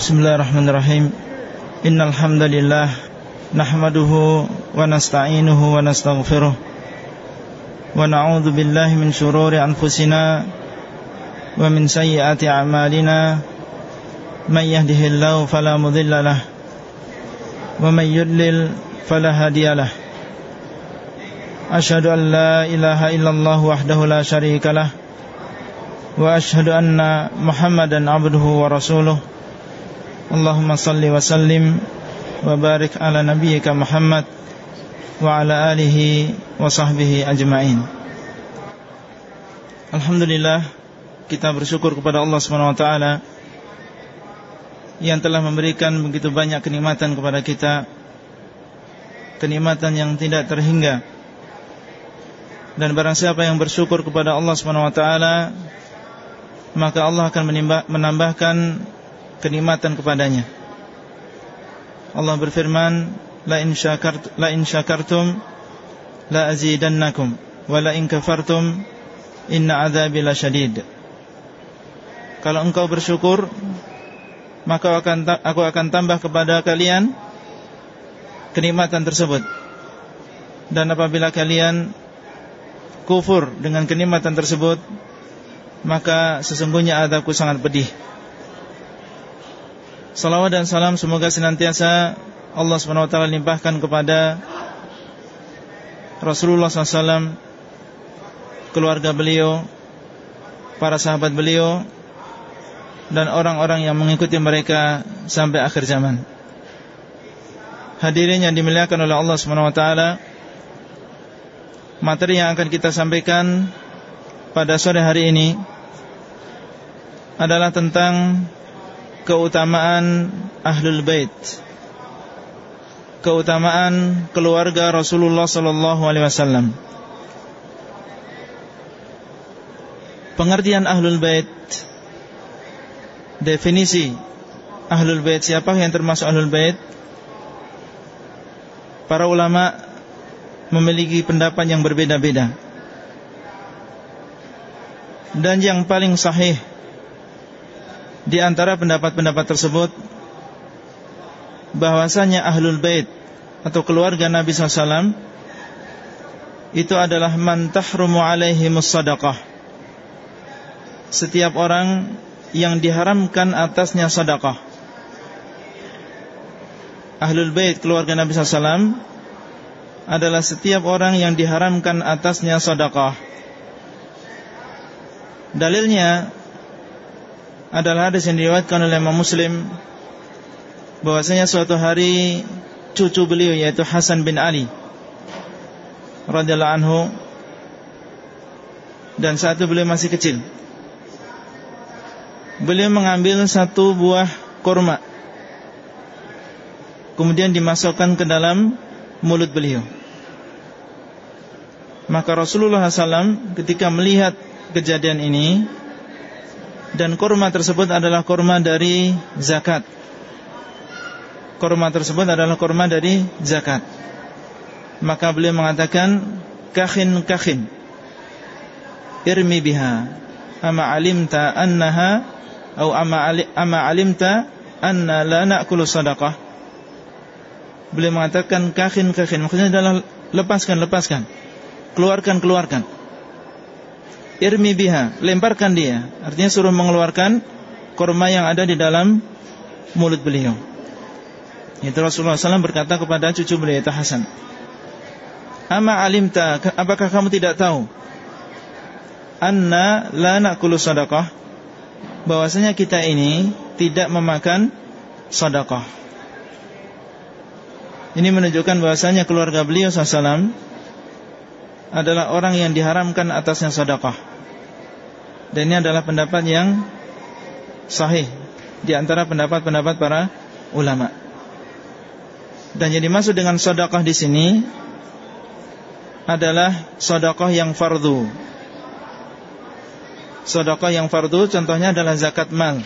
Bismillahirrahmanirrahim. Innal hamdalillah nahmaduhu wa nasta'inuhu wa nastaghfiruh. Wa na'udzu billahi min shururi anfusina wa min sayyiati a'malina. Man yahdihillahu fala mudilla lahu wa man yudlil fala hadiya lahu Ashhadu an la ilaha illallah wahdahu la syarika lahu wa ashhadu anna Muhammadan abduhu wa rasuluh Allahumma salli wa sallim wa barik ala nabiyyika Muhammad wa ala alihi wa sahbihi ajma'in. Alhamdulillah kita bersyukur kepada Allah taala yang telah memberikan begitu banyak kenikmatan kepada kita. Kenikmatan yang tidak terhingga. Dan barang siapa yang bersyukur kepada Allah taala maka Allah akan menambahkan kenikmatan kepadanya. Allah berfirman la in la in syakartum la azidannakum wa la in kafartum inna adzabi lasyadid kalau engkau bersyukur maka akan aku akan tambah kepada kalian kenikmatan tersebut. Dan apabila kalian kufur dengan kenikmatan tersebut maka sesungguhnya adabku sangat pedih Salawat dan salam semoga senantiasa Allah SWT limpahkan kepada Rasulullah SAW Keluarga beliau Para sahabat beliau Dan orang-orang yang mengikuti mereka Sampai akhir zaman. Hadirin yang dimuliakan oleh Allah SWT Materi yang akan kita sampaikan Pada sore hari ini Adalah tentang keutamaan Ahlul Bait. Keutamaan keluarga Rasulullah sallallahu alaihi wasallam. Pengertian Ahlul Bait definisi Ahlul Bait siapa yang termasuk Ahlul Bait? Para ulama memiliki pendapat yang berbeda-beda. Dan yang paling sahih di antara pendapat-pendapat tersebut bahwasanya ahlul bait atau keluarga Nabi SAW itu adalah man tahrumu alaihi musadaqah. Setiap orang yang diharamkan atasnya sedekah ahlul bait keluarga Nabi SAW adalah setiap orang yang diharamkan atasnya sedekah dalilnya adalah hadis yang diriwayatkan oleh Imam Muslim bahwasanya suatu hari cucu beliau yaitu Hasan bin Ali radhiyallahu anhu dan saat itu beliau masih kecil. Beliau mengambil satu buah kurma kemudian dimasukkan ke dalam mulut beliau. Maka Rasulullah SAW ketika melihat kejadian ini dan kurma tersebut adalah kurma dari zakat. Kurma tersebut adalah kurma dari zakat. Maka beliau mengatakan kakhin kakhin. Irmi biha. Ama alimta annaha atau ama, ali, ama alimta anna la na'kulu sadaqah. Beliau mengatakan kakhin kakhin. Maksudnya adalah lepaskan lepaskan. Keluarkan keluarkan irmi biha, lemparkan dia. Artinya suruh mengeluarkan korma yang ada di dalam mulut beliau. Itu Rasulullah SAW berkata kepada cucu beliau itu Hasan. Ama alimta, apakah kamu tidak tahu? Anna la nakulu sadaqah. Bahwasanya kita ini tidak memakan sadaqah. Ini menunjukkan bahwasanya keluarga beliau SAW adalah orang yang diharamkan atasnya sedekah. Dan ini adalah pendapat yang sahih di antara pendapat-pendapat para ulama. Dan yang dimaksud dengan sedekah di sini adalah sedekah yang fardu. Sedekah yang fardu contohnya adalah zakat mal.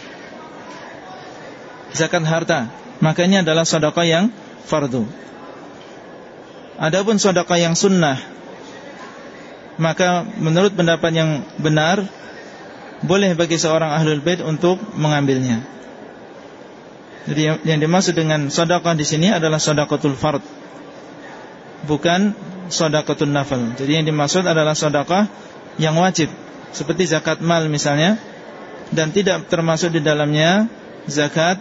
Zakat harta, makanya adalah sedekah yang fardu. Adapun sedekah yang sunnah maka menurut pendapat yang benar boleh bagi seorang ahlul bait untuk mengambilnya. Jadi yang, dimaksud dengan sedekah di sini adalah sedekatul fard. Bukan sedekatul nafal. Jadi yang dimaksud adalah sedekah yang wajib seperti zakat mal misalnya dan tidak termasuk di dalamnya zakat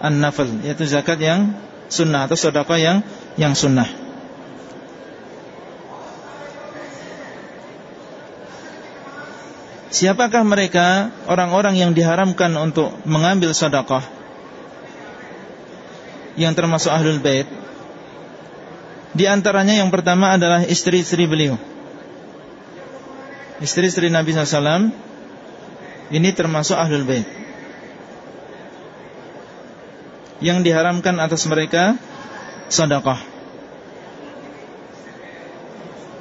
an-nafal yaitu zakat yang sunnah atau sedekah yang yang sunnah. Siapakah mereka orang-orang yang diharamkan untuk mengambil sedekah? Yang termasuk ahlul bait. Di antaranya yang pertama adalah istri-istri beliau. Istri-istri Nabi SAW ini termasuk ahlul bait. Yang diharamkan atas mereka sedekah.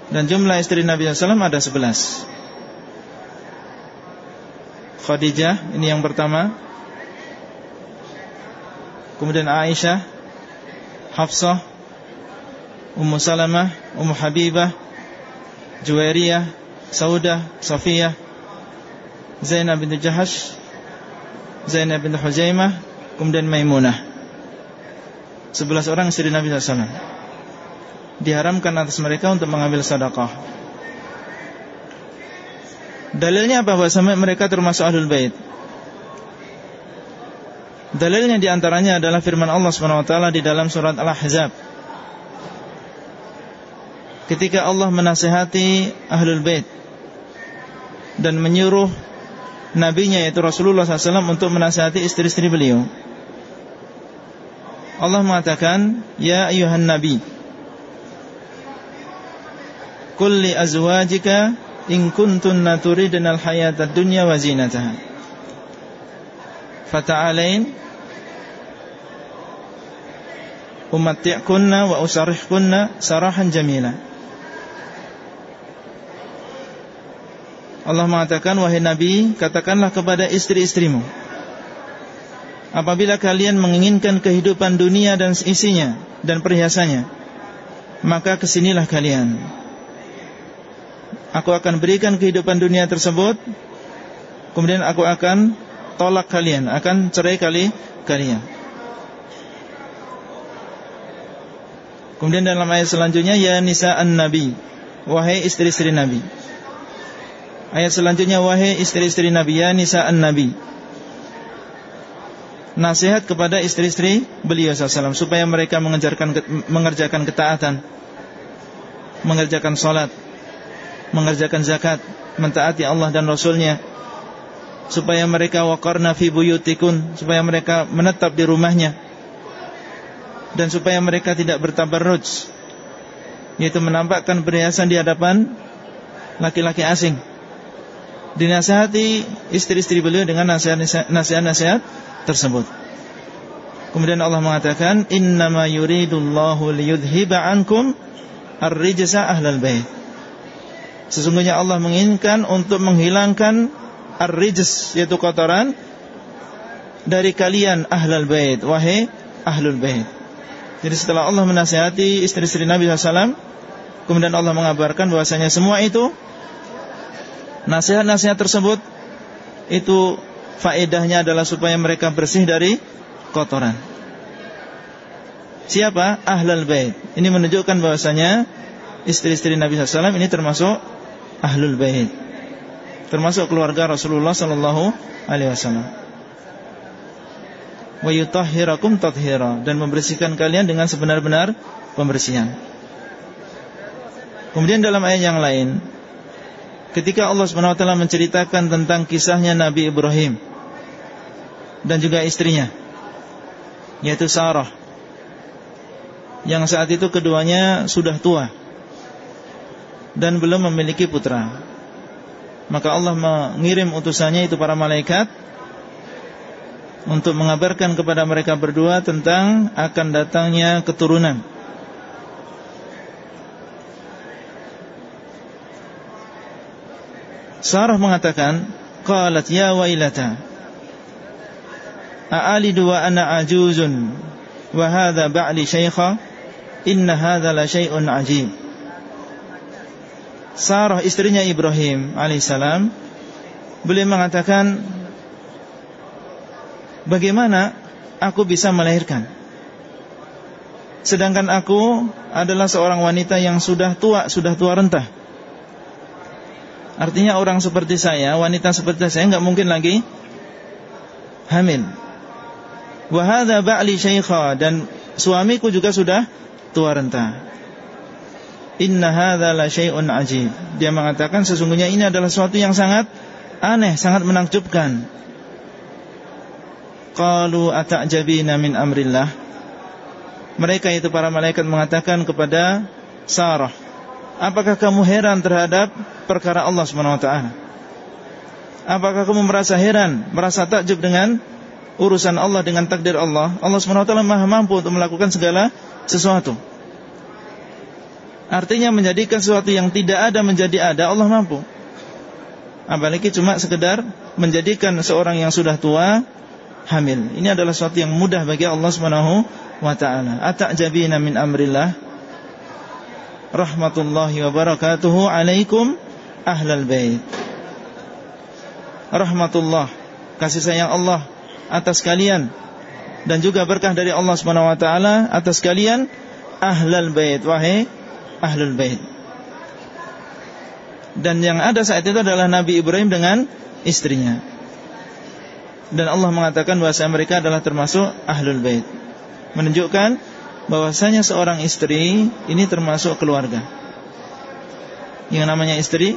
Dan jumlah istri Nabi SAW ada 11 Khadijah ini yang pertama. Kemudian Aisyah Hafsah Ummu Salamah Ummu Habibah Juwairiyah Saudah Safiyah Zainab bin Jahash Zainab bin Huzaimah Kemudian Maimunah. Sebelas orang istri Nabi SAW Diharamkan atas mereka untuk mengambil sadaqah Dalilnya apa bahwa mereka termasuk ahlul bait? Dalilnya di antaranya adalah firman Allah SWT di dalam surat Al-Ahzab Ketika Allah menasihati ahlul bait Dan menyuruh Nabinya yaitu Rasulullah SAW Untuk menasihati istri-istri beliau Allah mengatakan Ya ayuhan nabi Kulli azwajika in kuntunna turidna al-hayata ad-dunya wa zinataha. Fata'alain. Umatti'kunna wa usarrihkunna sarahan jamila. Allah mengatakan wahai Nabi katakanlah kepada istri-istrimu apabila kalian menginginkan kehidupan dunia dan isinya dan perhiasannya maka ke sinilah kalian Aku akan berikan kehidupan dunia tersebut. Kemudian aku akan tolak kalian Akan cerai kali kalian. Kemudian dalam ayat selanjutnya Ya nisa'an nabi Wahai istri-istri nabi. Ayat selanjutnya Wahai istri-istri nabi Ya nisa'an nabi. Nasihat kepada istri-istri beliau SAW Supaya mereka mengerjakan, ketaatan Mengerjakan sholat mengerjakan zakat, mentaati Allah dan Rasulnya, supaya mereka waqarna fi buyutikun, supaya mereka menetap di rumahnya, dan supaya mereka tidak bertabarruj, yaitu menampakkan perhiasan di hadapan laki-laki asing. Dinasihati istri-istri beliau dengan nasihat-nasihat tersebut. Kemudian Allah mengatakan, Innama yuridullahu liyudhiba ankum ar-rijsa ahlal bait. Sesungguhnya Allah menginginkan untuk menghilangkan ar-rijs yaitu kotoran dari kalian ahlul bait wahai ahlul bait. Jadi setelah Allah menasihati istri-istri Nabi SAW Kemudian Allah mengabarkan bahwasanya semua itu Nasihat-nasihat tersebut Itu faedahnya adalah supaya mereka bersih dari kotoran Siapa? Ahlul bait Ini menunjukkan bahwasanya Istri-istri Nabi SAW ini termasuk ahlul bait. Termasuk keluarga Rasulullah sallallahu alaihi wasallam. Wa yutahhirakum tathira dan membersihkan kalian dengan sebenar-benar pembersihan. Kemudian dalam ayat yang lain ketika Allah Subhanahu wa taala menceritakan tentang kisahnya Nabi Ibrahim dan juga istrinya yaitu Sarah yang saat itu keduanya sudah tua dan belum memiliki putra. Maka Allah mengirim utusannya itu para malaikat untuk mengabarkan kepada mereka berdua tentang akan datangnya keturunan. Sarah mengatakan, qalat ya wailata A'alidu wa ana ajuzun wa hadha ba'li syaikha inna hadha la syai'un ajib Sarah istrinya Ibrahim alaihissalam beliau mengatakan bagaimana aku bisa melahirkan. Sedangkan aku adalah seorang wanita yang sudah tua, sudah tua rentah. Artinya orang seperti saya, wanita seperti saya nggak mungkin lagi hamil. Wahada ba'li syaikha dan suamiku juga sudah tua renta. Inna hadza la syai'un ajib. Dia mengatakan sesungguhnya ini adalah sesuatu yang sangat aneh, sangat menakjubkan. Qalu ata'jabina min amrillah. Mereka itu para malaikat mengatakan kepada Sarah, "Apakah kamu heran terhadap perkara Allah Subhanahu wa taala. Apakah kamu merasa heran, merasa takjub dengan urusan Allah dengan takdir Allah? Allah Subhanahu wa taala Maha mampu untuk melakukan segala sesuatu. Artinya menjadikan sesuatu yang tidak ada menjadi ada Allah mampu. Apalagi cuma sekedar menjadikan seorang yang sudah tua hamil. Ini adalah sesuatu yang mudah bagi Allah Subhanahu wa taala. Atajabina min amrillah rahmatullahi wa barakatuhu alaikum ahlal bait. Rahmatullah, kasih sayang Allah atas kalian dan juga berkah dari Allah taala atas kalian ahlal bait wahai ahlul bait. Dan yang ada saat itu adalah Nabi Ibrahim dengan istrinya. Dan Allah mengatakan bahwa mereka adalah termasuk ahlul bait. Menunjukkan bahwasanya seorang istri ini termasuk keluarga. Yang namanya istri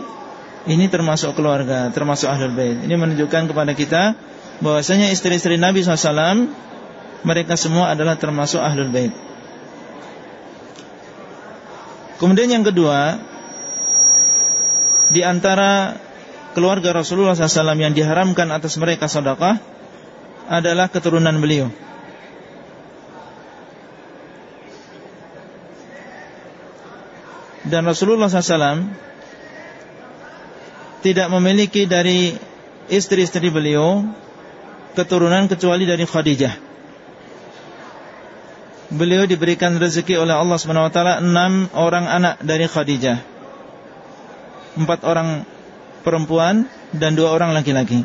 ini termasuk keluarga, termasuk ahlul bait. Ini menunjukkan kepada kita bahwasanya istri-istri Nabi SAW mereka semua adalah termasuk ahlul bait. Kemudian yang kedua, di antara keluarga Rasulullah SAW yang diharamkan atas mereka sedekah adalah keturunan beliau. Dan Rasulullah SAW tidak memiliki dari istri-istri beliau keturunan kecuali dari Khadijah. Beliau diberikan rezeki oleh Allah SWT enam orang anak dari Khadijah. Empat orang perempuan dan dua orang laki-laki.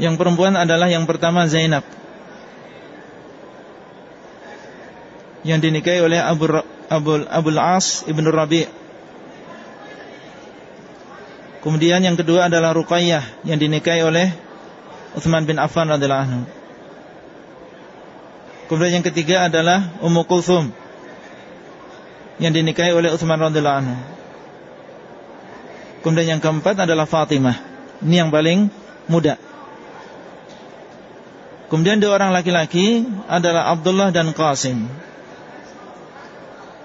Yang perempuan adalah yang pertama Zainab. Yang dinikahi oleh Abu Abu Abul As ibn Rabi' Kemudian yang kedua adalah Ruqayyah yang dinikahi oleh Uthman bin Affan radhiyallahu anhu. Kemudian yang ketiga adalah Ummu Kulthum yang dinikahi oleh Uthman radhiyallahu anhu. Kemudian yang keempat adalah Fatimah. Ini yang paling muda. Kemudian dua orang laki-laki adalah Abdullah dan Qasim.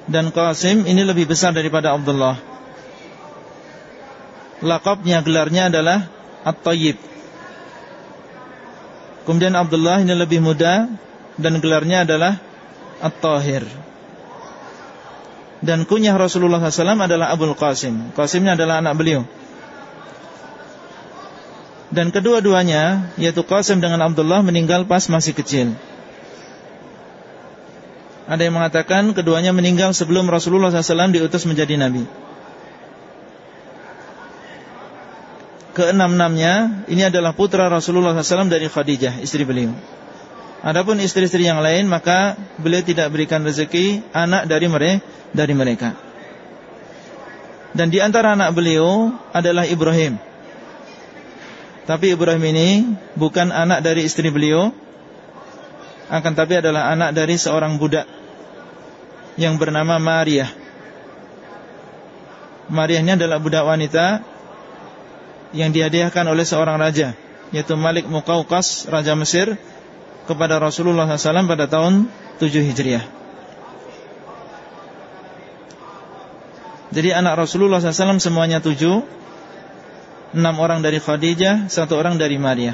Dan Qasim ini lebih besar daripada Abdullah lakabnya gelarnya adalah At-Tayyib. Kemudian Abdullah ini lebih muda dan gelarnya adalah At-Tahir. Dan kunyah Rasulullah SAW adalah Abul Qasim. Qasimnya adalah anak beliau. Dan kedua-duanya, yaitu Qasim dengan Abdullah meninggal pas masih kecil. Ada yang mengatakan keduanya meninggal sebelum Rasulullah SAW diutus menjadi Nabi. keenam-enamnya ini adalah putra Rasulullah SAW dari Khadijah, istri beliau. Adapun istri-istri yang lain maka beliau tidak berikan rezeki anak dari mereka dari mereka. Dan di antara anak beliau adalah Ibrahim. Tapi Ibrahim ini bukan anak dari istri beliau, akan tapi adalah anak dari seorang budak yang bernama Maria. Maria ini adalah budak wanita yang dihadiahkan oleh seorang raja yaitu Malik Muqawqas raja Mesir kepada Rasulullah SAW pada tahun 7 Hijriah. Jadi anak Rasulullah SAW semuanya tujuh Enam orang dari Khadijah Satu orang dari Maria.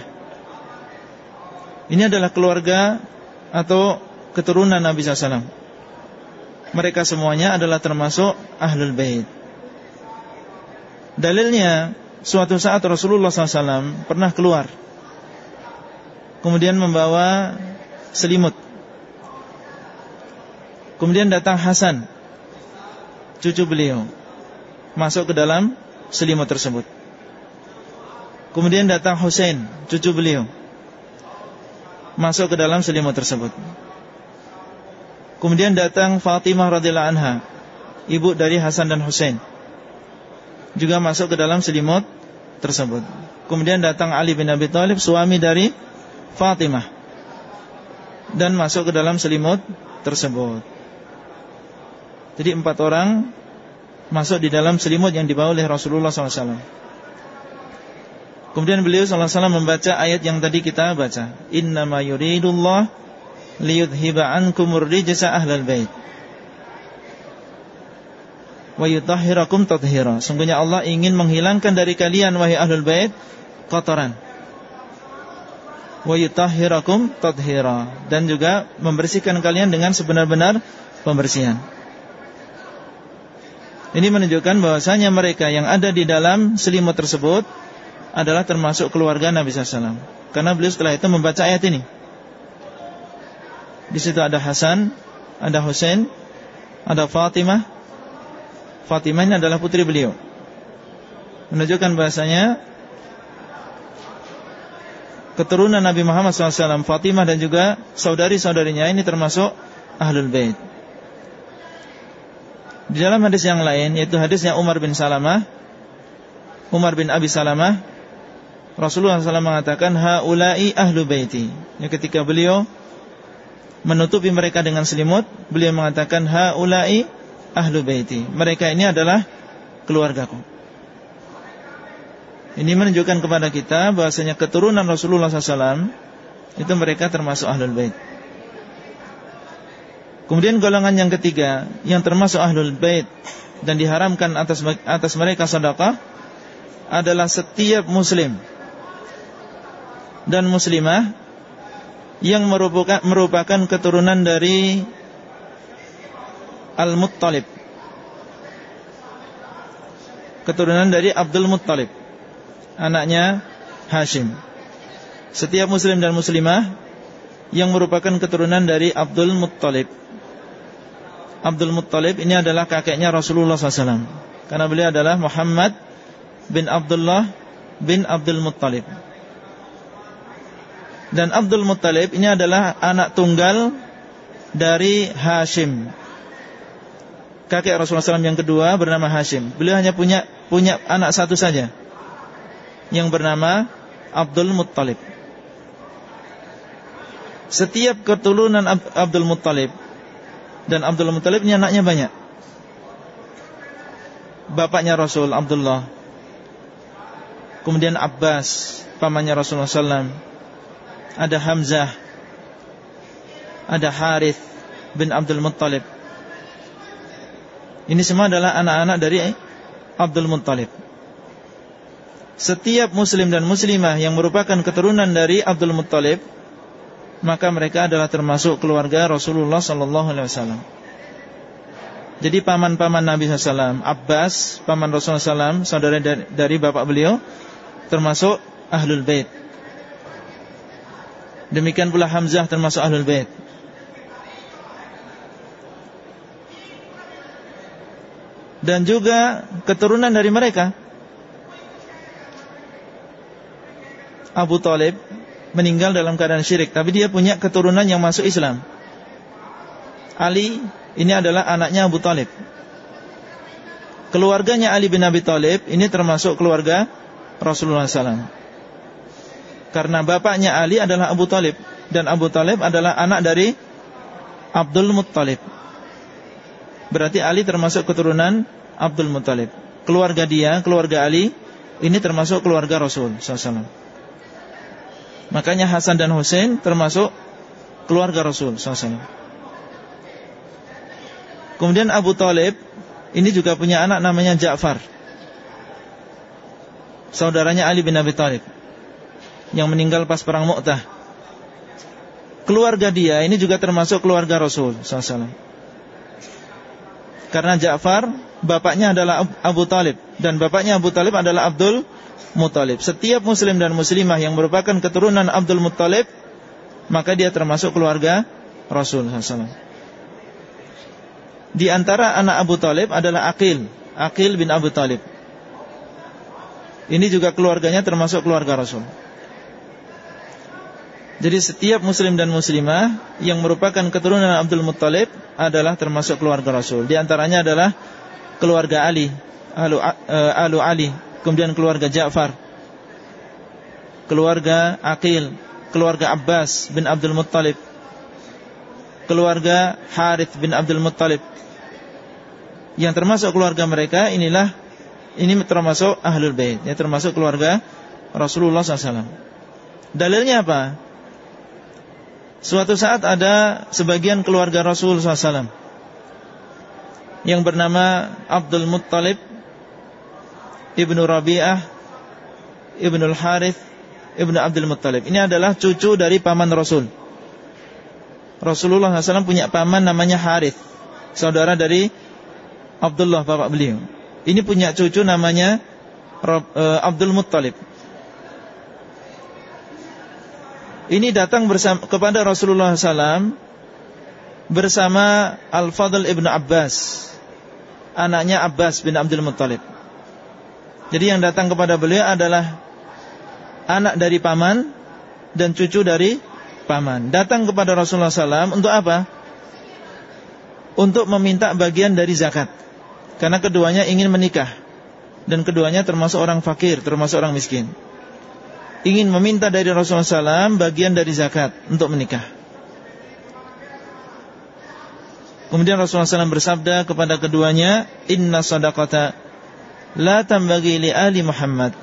Ini adalah keluarga Atau keturunan Nabi SAW Mereka semuanya adalah termasuk Ahlul Bait. Dalilnya Suatu saat Rasulullah SAW pernah keluar Kemudian membawa selimut Kemudian datang Hasan Cucu beliau Masuk ke dalam selimut tersebut Kemudian datang Hussein Cucu beliau masuk ke dalam selimut tersebut. Kemudian datang Fatimah radhiyallahu anha, ibu dari Hasan dan Husain. Juga masuk ke dalam selimut tersebut. Kemudian datang Ali bin Abi Thalib, suami dari Fatimah. Dan masuk ke dalam selimut tersebut. Jadi empat orang masuk di dalam selimut yang dibawa oleh Rasulullah SAW. Kemudian beliau SAW membaca ayat yang tadi kita baca. Innama yuridullah liyudhiba ankumur rijsa ahlal bait. Wa yutahhirakum tathira. Sungguhnya Allah ingin menghilangkan dari kalian wahai ahlul bait kotoran. Wa tathira dan juga membersihkan kalian dengan sebenar-benar pembersihan. Ini menunjukkan bahwasanya mereka yang ada di dalam selimut tersebut adalah termasuk keluarga Nabi SAW. Karena beliau setelah itu membaca ayat ini. Di situ ada Hasan, ada Hussein, ada Fatimah. Fatimah ini adalah putri beliau. Menunjukkan bahasanya keturunan Nabi Muhammad SAW, Fatimah dan juga saudari-saudarinya ini termasuk Ahlul Bait. Di dalam hadis yang lain yaitu hadisnya Umar bin Salamah Umar bin Abi Salamah Rasulullah SAW mengatakan haula'i ahlu baiti. Ya, ketika beliau menutupi mereka dengan selimut, beliau mengatakan haula'i ahlu baiti. Mereka ini adalah keluargaku. Ini menunjukkan kepada kita bahasanya keturunan Rasulullah SAW itu mereka termasuk ahlul bait. Kemudian golongan yang ketiga yang termasuk ahlul bait dan diharamkan atas atas mereka sedekah adalah setiap muslim dan muslimah yang merupakan, merupakan keturunan dari Al-Muttalib. Keturunan dari Abdul Muttalib. Anaknya Hashim. Setiap muslim dan muslimah yang merupakan keturunan dari Abdul Muttalib. Abdul Muttalib ini adalah kakeknya Rasulullah SAW Karena beliau adalah Muhammad bin Abdullah bin Abdul Muttalib. Dan Abdul Muttalib ini adalah anak tunggal dari Hashim. Kakek Rasulullah SAW yang kedua bernama Hashim. Beliau hanya punya punya anak satu saja Yang bernama Abdul Muttalib Setiap keturunan Abdul Muttalib dan Abdul Muttalib ini anaknya banyak. Bapaknya Rasul Abdullah. Kemudian Abbas, pamannya Rasulullah SAW. Ada Hamzah. Ada Harith bin Abdul Muttalib. Ini semua adalah anak-anak dari Abdul Muttalib. Setiap muslim dan muslimah yang merupakan keturunan dari Abdul Muttalib maka mereka adalah termasuk keluarga Rasulullah sallallahu alaihi wasallam. Jadi paman-paman Nabi SAW Abbas, paman Rasulullah SAW Saudara dari, dari bapak beliau Termasuk Ahlul Bait Demikian pula Hamzah termasuk Ahlul Bait Dan juga keturunan dari mereka Abu Talib meninggal dalam keadaan syirik Tapi dia punya keturunan yang masuk Islam. Ali ini adalah anaknya Abu Talib. Keluarganya Ali bin Abi Talib Ini termasuk keluarga Rasulullah SAW Karena bapaknya Ali adalah Abu Talib Dan Abu Talib adalah anak dari Abdul Muttalib. Berarti Ali termasuk keturunan Abdul Muttalib. Keluarga dia, keluarga Ali Ini termasuk keluarga Rasul SAW Makanya Hasan dan Hussein termasuk keluarga Rasul SAW. Kemudian Abu Talib ini juga punya anak namanya Ja'far. Saudaranya Ali bin Abi Talib yang meninggal pas perang Mu'tah. Keluarga dia ini juga termasuk keluarga Rasul SAW. Karena Ja'far bapaknya adalah Abu Talib dan bapaknya Abu Talib adalah Abdul Muttalib. Setiap muslim dan muslimah yang merupakan keturunan Abdul Muttalib, maka dia termasuk keluarga Rasul SAW. Di antara anak Abu Talib adalah Aqil, Aqil bin Abu Talib. Ini juga keluarganya termasuk keluarga Rasul. Jadi setiap muslim dan muslimah yang merupakan keturunan Abdul Muttalib adalah termasuk keluarga Rasul. Di antaranya adalah keluarga Ali, Alu, Alu Ali, kemudian keluarga Ja'far, keluarga Aqil, keluarga Abbas bin Abdul Muttalib, keluarga Harith bin Abdul Muttalib. Yang termasuk keluarga mereka inilah ini termasuk Ahlul Bait, ya termasuk keluarga Rasulullah SAW. Dalilnya apa? Suatu saat ada sebagian keluarga Rasul SAW Yang bernama Abdul Muttalib Ibnu Rabi'ah Ibnu Al-Harith Ibnu Abdul Muttalib. Ini adalah cucu dari paman Rasul. Rasulullah SAW punya paman namanya Harith Saudara dari Abdullah bapak beliau. Ini punya cucu namanya eh, Abdul Muttalib. Ini datang bersama kepada Rasulullah SAW bersama Al-Fadl ibn Abbas, anaknya Abbas bin Abdul Muttalib. Jadi yang datang kepada beliau adalah anak dari paman dan cucu dari paman. Datang kepada Rasulullah SAW untuk apa? Untuk meminta bagian dari zakat. Karena keduanya ingin menikah. Dan keduanya termasuk orang fakir, termasuk orang miskin ingin meminta dari Rasulullah SAW bagian dari zakat untuk menikah. Kemudian Rasulullah SAW bersabda kepada keduanya, Inna sadaqata la tambagi li ahli Muhammad.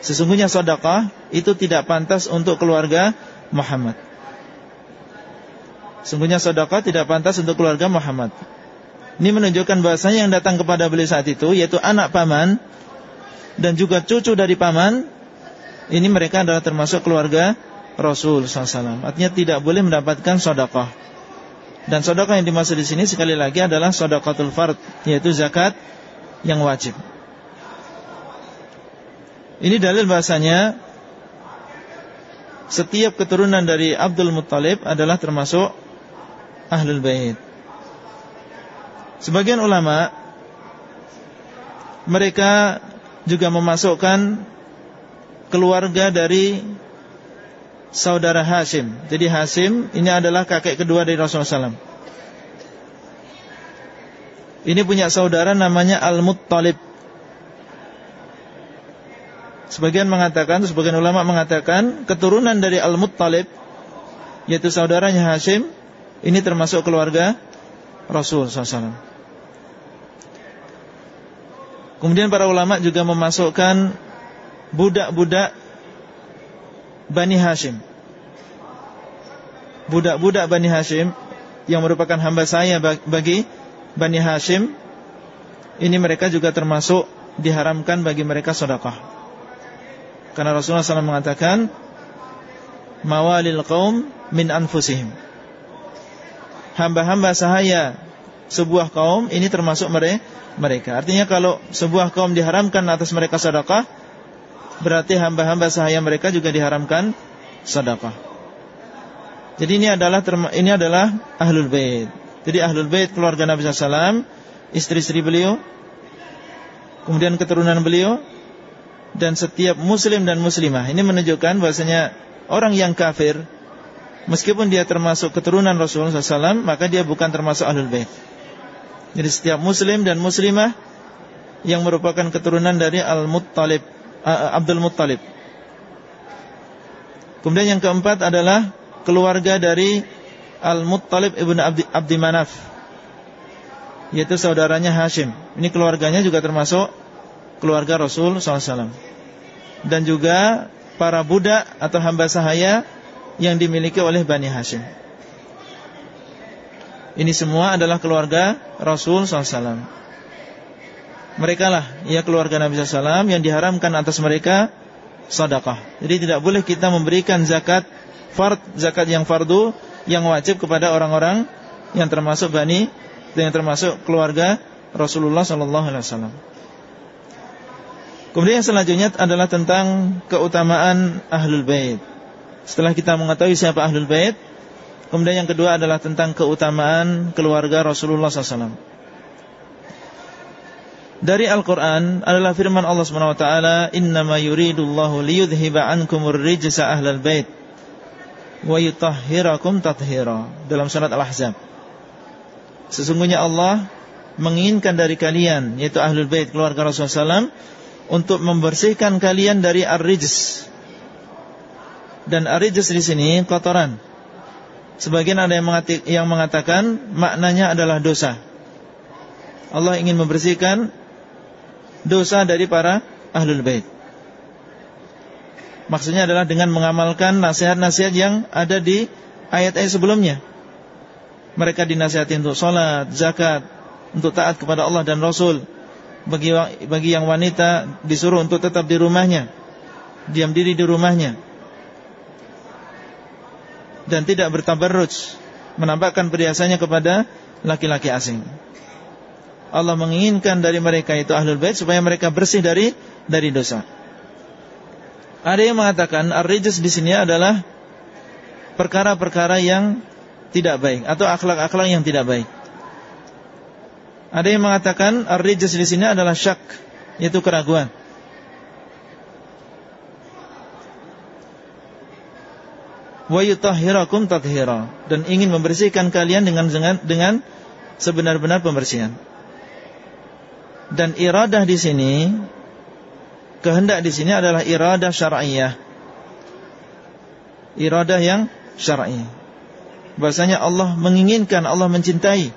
Sesungguhnya sadaqah itu tidak pantas untuk keluarga Muhammad. Sesungguhnya sadaqah tidak pantas untuk keluarga Muhammad. Ini menunjukkan bahasanya yang datang kepada beliau saat itu yaitu anak paman dan juga cucu dari paman ini mereka adalah termasuk keluarga Rasul SAW. Artinya tidak boleh mendapatkan sodakah. Dan sodakah yang dimaksud di sini sekali lagi adalah sodakatul fard, yaitu zakat yang wajib. Ini dalil bahasanya setiap keturunan dari Abdul Muttalib adalah termasuk ahlul bait. Sebagian ulama mereka juga memasukkan keluarga dari saudara Hashim. Jadi Hashim ini adalah kakek kedua dari Rasulullah SAW. Ini punya saudara namanya Al-Muttalib. Sebagian mengatakan, sebagian ulama mengatakan keturunan dari Al-Muttalib yaitu saudaranya Hashim ini termasuk keluarga Rasul SAW. Kemudian para ulama juga memasukkan budak-budak Bani Hashim Budak-budak Bani Hashim Yang merupakan hamba saya bagi Bani Hashim Ini mereka juga termasuk Diharamkan bagi mereka sodakah Karena Rasulullah SAW mengatakan Mawalil qaum min anfusihim Hamba-hamba sahaya Sebuah kaum ini termasuk mereka Artinya kalau sebuah kaum diharamkan atas mereka sodakah berarti hamba-hamba sahaya mereka juga diharamkan sedekah. Jadi ini adalah ini adalah ahlul bait. Jadi ahlul bait keluarga Nabi SAW, istri-istri beliau, kemudian keturunan beliau, dan setiap muslim dan muslimah. Ini menunjukkan bahasanya orang yang kafir, meskipun dia termasuk keturunan Rasulullah SAW, maka dia bukan termasuk ahlul bait. Jadi setiap muslim dan muslimah yang merupakan keturunan dari Al-Muttalib Abdul Muttalib. Kemudian yang keempat adalah keluarga dari Al-Muttalib ibn Abdi, Abdi Manaf Yaitu saudaranya Hashim. Ini keluarganya juga termasuk keluarga Rasul SAW Dan juga para budak atau hamba sahaya Yang dimiliki oleh Bani Hashim. Ini semua adalah keluarga Rasul SAW mereka lah ya keluarga Nabi SAW yang diharamkan atas mereka sadaqah. Jadi tidak boleh kita memberikan zakat fard, zakat yang fardu yang wajib kepada orang-orang yang termasuk bani dan yang termasuk keluarga Rasulullah sallallahu alaihi wasallam. Kemudian yang selanjutnya adalah tentang keutamaan Ahlul Bait. Setelah kita mengetahui siapa Ahlul Bait, kemudian yang kedua adalah tentang keutamaan keluarga Rasulullah SAW dari Al-Quran adalah firman Allah SWT Innama yuridullahu liyudhiba ankumur rijsa ahlal bait wa yutahhirakum tathira dalam surat Al-Ahzab. Sesungguhnya Allah menginginkan dari kalian yaitu ahlul bait keluarga Rasulullah SAW untuk membersihkan kalian dari ar-rijs. Dan ar-rijs di sini kotoran. Sebagian ada yang mengatakan maknanya adalah dosa. Allah ingin membersihkan dosa dari para ahlul bait. Maksudnya adalah dengan mengamalkan nasihat-nasihat yang ada di ayat-ayat sebelumnya. Mereka dinasihati untuk sholat, zakat, untuk taat kepada Allah dan Rasul. Bagi bagi yang wanita disuruh untuk tetap di rumahnya, diam diri di rumahnya, dan tidak bertabarruj, menampakkan perhiasannya kepada laki-laki asing. Allah menginginkan dari mereka itu ahlul bait supaya mereka bersih dari dari dosa. Ada yang mengatakan ar-rijs di sini adalah perkara-perkara yang tidak baik atau akhlak-akhlak yang tidak baik. Ada yang mengatakan ar-rijs di sini adalah syak, yaitu keraguan. Wa yutahhirakum dan ingin membersihkan kalian dengan dengan dengan sebenar-benar pembersihan. Dan iradah di sini kehendak di sini adalah iradah syar'iyah. Iradah yang syar'i. Bahasanya Allah menginginkan, Allah mencintai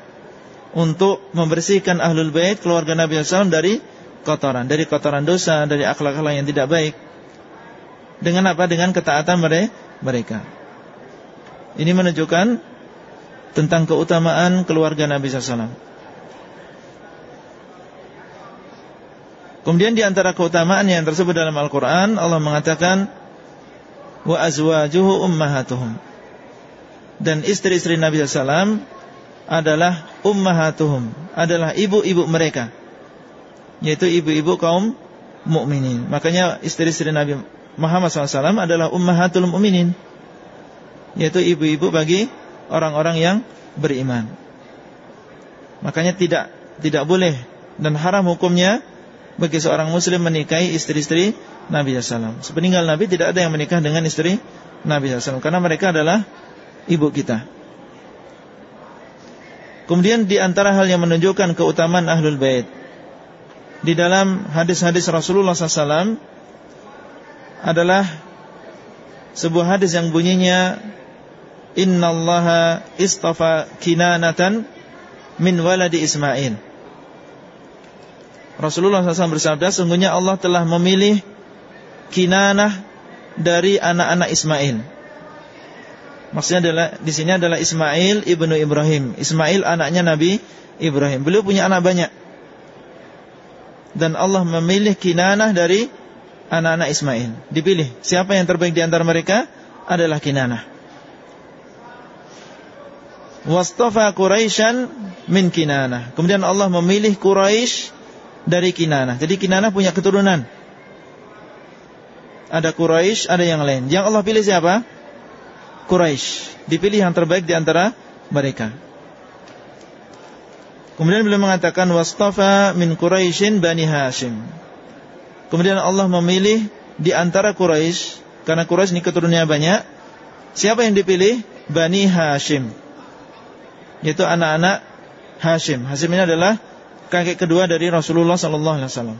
untuk membersihkan ahlul bait keluarga Nabi SAW dari kotoran, dari kotoran dosa, dari akhlak-akhlak yang tidak baik. Dengan apa? Dengan ketaatan mereka. Ini menunjukkan tentang keutamaan keluarga Nabi SAW. Kemudian di antara keutamaan yang tersebut dalam Al-Quran Allah mengatakan Wa azwajuhu ummahatuhum Dan istri-istri Nabi SAW Adalah ummahatuhum Adalah ibu-ibu mereka Yaitu ibu-ibu kaum mukminin. Makanya istri-istri Nabi Muhammad SAW adalah ummahatul mukminin Yaitu ibu-ibu bagi orang-orang yang beriman Makanya tidak tidak boleh dan haram hukumnya bagi seorang muslim menikahi istri-istri Nabi SAW. Sepeninggal Nabi tidak ada yang menikah dengan istri Nabi SAW karena mereka adalah ibu kita. Kemudian di antara hal yang menunjukkan keutamaan Ahlul Bait di dalam hadis-hadis Rasulullah SAW adalah sebuah hadis yang bunyinya Innallaha istafa kinanatan min waladi Ismail Rasulullah SAW bersabda, sungguhnya Allah telah memilih Kinanah dari anak-anak Ismail. Maksudnya adalah di sini adalah Ismail ibnu Ibrahim. Ismail anaknya Nabi Ibrahim. Beliau punya anak banyak. Dan Allah memilih Kinanah dari anak-anak Ismail. Dipilih. Siapa yang terbaik di antara mereka? Adalah Kinanah. Wastafa Quraisyan min Kinanah. Kemudian Allah memilih Quraisy dari Kinanah. Jadi Kinanah punya keturunan. Ada Quraisy, ada yang lain. Yang Allah pilih siapa? Quraisy. Dipilih yang terbaik di antara mereka. Kemudian beliau mengatakan wastafa min Quraisyin Bani Hashim. Kemudian Allah memilih di antara Quraisy karena Quraisy ini keturunannya banyak. Siapa yang dipilih? Bani Hashim. Yaitu anak-anak Hashim. Hashim ini adalah kakek kedua dari Rasulullah sallallahu alaihi wasallam.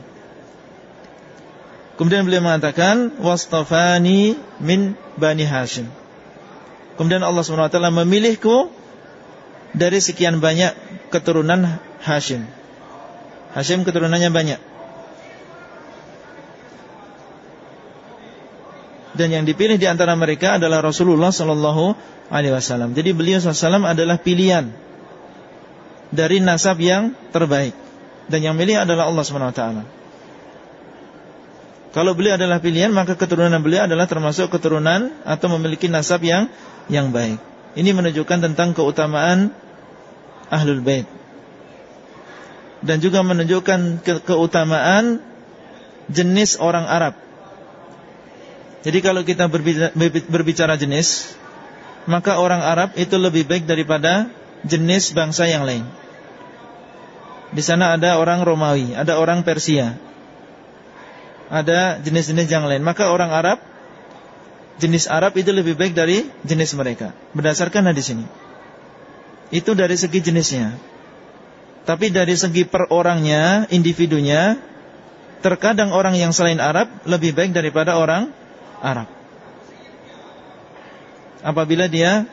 Kemudian beliau mengatakan wastafani min Bani Hashim. Kemudian Allah Subhanahu wa taala memilihku dari sekian banyak keturunan Hashim. Hashim keturunannya banyak. Dan yang dipilih di antara mereka adalah Rasulullah sallallahu alaihi wasallam. Jadi beliau sallallahu adalah pilihan dari nasab yang terbaik dan yang milih adalah Allah Swt. Kalau beliau adalah pilihan maka keturunan beliau adalah termasuk keturunan atau memiliki nasab yang yang baik. Ini menunjukkan tentang keutamaan ahlul bait dan juga menunjukkan ke keutamaan jenis orang Arab. Jadi kalau kita berbicara jenis, maka orang Arab itu lebih baik daripada jenis bangsa yang lain. Di sana ada orang Romawi, ada orang Persia. Ada jenis-jenis yang lain. Maka orang Arab jenis Arab itu lebih baik dari jenis mereka berdasarkan hadis ini. Itu dari segi jenisnya. Tapi dari segi per orangnya, individunya, terkadang orang yang selain Arab lebih baik daripada orang Arab. Apabila dia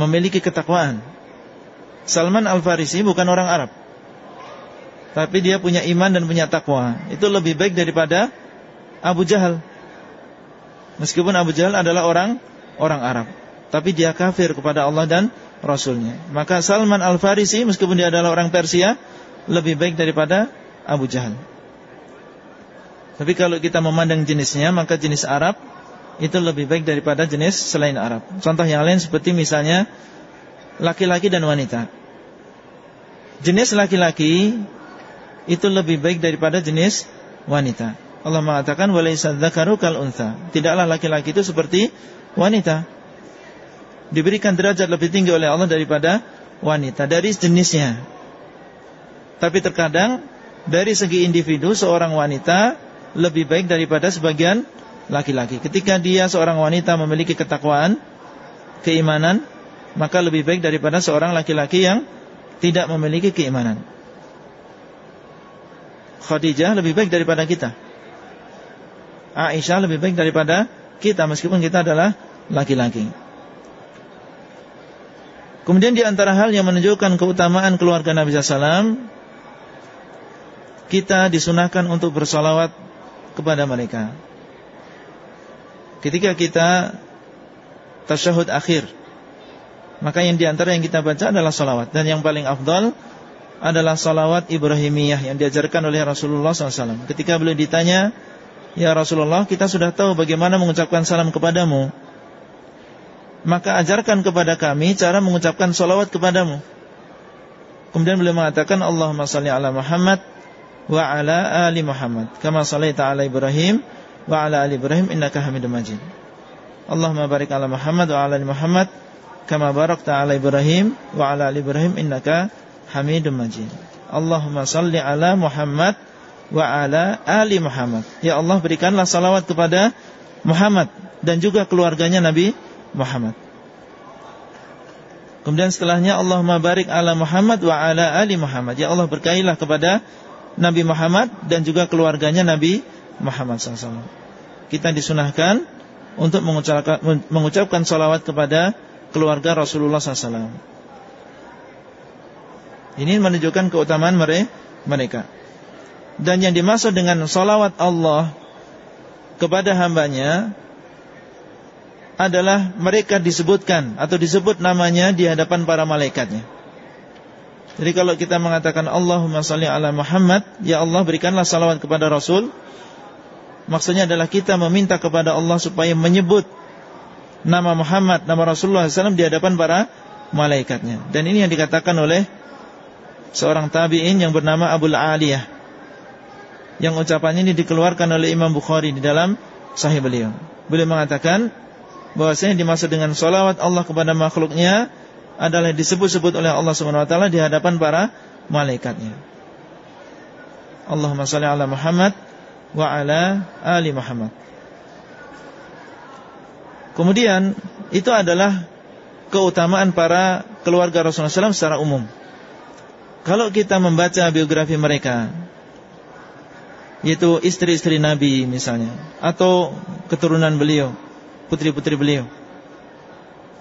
memiliki ketakwaan. Salman Al-Farisi bukan orang Arab. Tapi dia punya iman dan punya takwa. Itu lebih baik daripada Abu Jahal. Meskipun Abu Jahal adalah orang orang Arab, tapi dia kafir kepada Allah dan Rasulnya. Maka Salman Al-Farisi meskipun dia adalah orang Persia, lebih baik daripada Abu Jahal. Tapi kalau kita memandang jenisnya, maka jenis Arab itu lebih baik daripada jenis selain Arab. Contoh yang lain seperti misalnya laki-laki dan wanita. Jenis laki-laki itu lebih baik daripada jenis wanita. Allah mengatakan walaysa dzakaru kal untha. Tidaklah laki-laki itu seperti wanita. Diberikan derajat lebih tinggi oleh Allah daripada wanita dari jenisnya. Tapi terkadang dari segi individu seorang wanita lebih baik daripada sebagian laki-laki. Ketika dia seorang wanita memiliki ketakwaan, keimanan, maka lebih baik daripada seorang laki-laki yang tidak memiliki keimanan. Khadijah lebih baik daripada kita. Aisyah lebih baik daripada kita meskipun kita adalah laki-laki. Kemudian di antara hal yang menunjukkan keutamaan keluarga Nabi SAW Kita disunahkan untuk bersalawat kepada mereka Ketika kita Tasyahud akhir Maka yang di antara yang kita baca adalah salawat Dan yang paling afdal adalah salawat Ibrahimiyah Yang diajarkan oleh Rasulullah SAW Ketika beliau ditanya Ya Rasulullah kita sudah tahu bagaimana mengucapkan salam kepadamu. Maka ajarkan kepada kami cara mengucapkan salawat kepadamu. Kemudian beliau mengatakan Allahumma salli ala Muhammad Wa ala ali Muhammad. Kama sallaita ala Ibrahim Wa ala ali Ibrahim innaka hamidun majid. Allahumma barik ala Muhammad wa ala ali Muhammad Kama barakta ala Ibrahim Wa ala ali Ibrahim innaka hamidun majid Allahumma salli ala Muhammad wa ala ali Muhammad. Ya Allah berikanlah salawat kepada Muhammad dan juga keluarganya Nabi Muhammad. Kemudian setelahnya Allahumma barik ala Muhammad wa ala ali Muhammad. Ya Allah berkailah kepada Nabi Muhammad dan juga keluarganya Nabi Muhammad SAW. Kita disunahkan untuk mengucapkan, mengucapkan salawat kepada keluarga Rasulullah SAW. Ini menunjukkan keutamaan mereka. Dan yang dimaksud dengan salawat Allah kepada hambanya adalah mereka disebutkan atau disebut namanya di hadapan para malaikatnya. Jadi kalau kita mengatakan Allahumma salli ala Muhammad, ya Allah berikanlah salawat kepada Rasul. Maksudnya adalah kita meminta kepada Allah supaya menyebut nama Muhammad, nama Rasulullah SAW di hadapan para malaikatnya. Dan ini yang dikatakan oleh seorang tabi'in yang bernama Abu Aliyah yang ucapannya ini dikeluarkan oleh Imam Bukhari di dalam sahih beliau. Beliau mengatakan bahwasanya dimaksud dengan salawat Allah kepada makhluknya adalah disebut-sebut oleh Allah Subhanahu wa taala di hadapan para malaikatnya. Allahumma shalli ala Muhammad wa ala ali Muhammad. Kemudian itu adalah keutamaan para keluarga Rasulullah SAW secara umum. Kalau kita membaca biografi mereka, yaitu istri-istri Nabi misalnya atau keturunan beliau, putri-putri beliau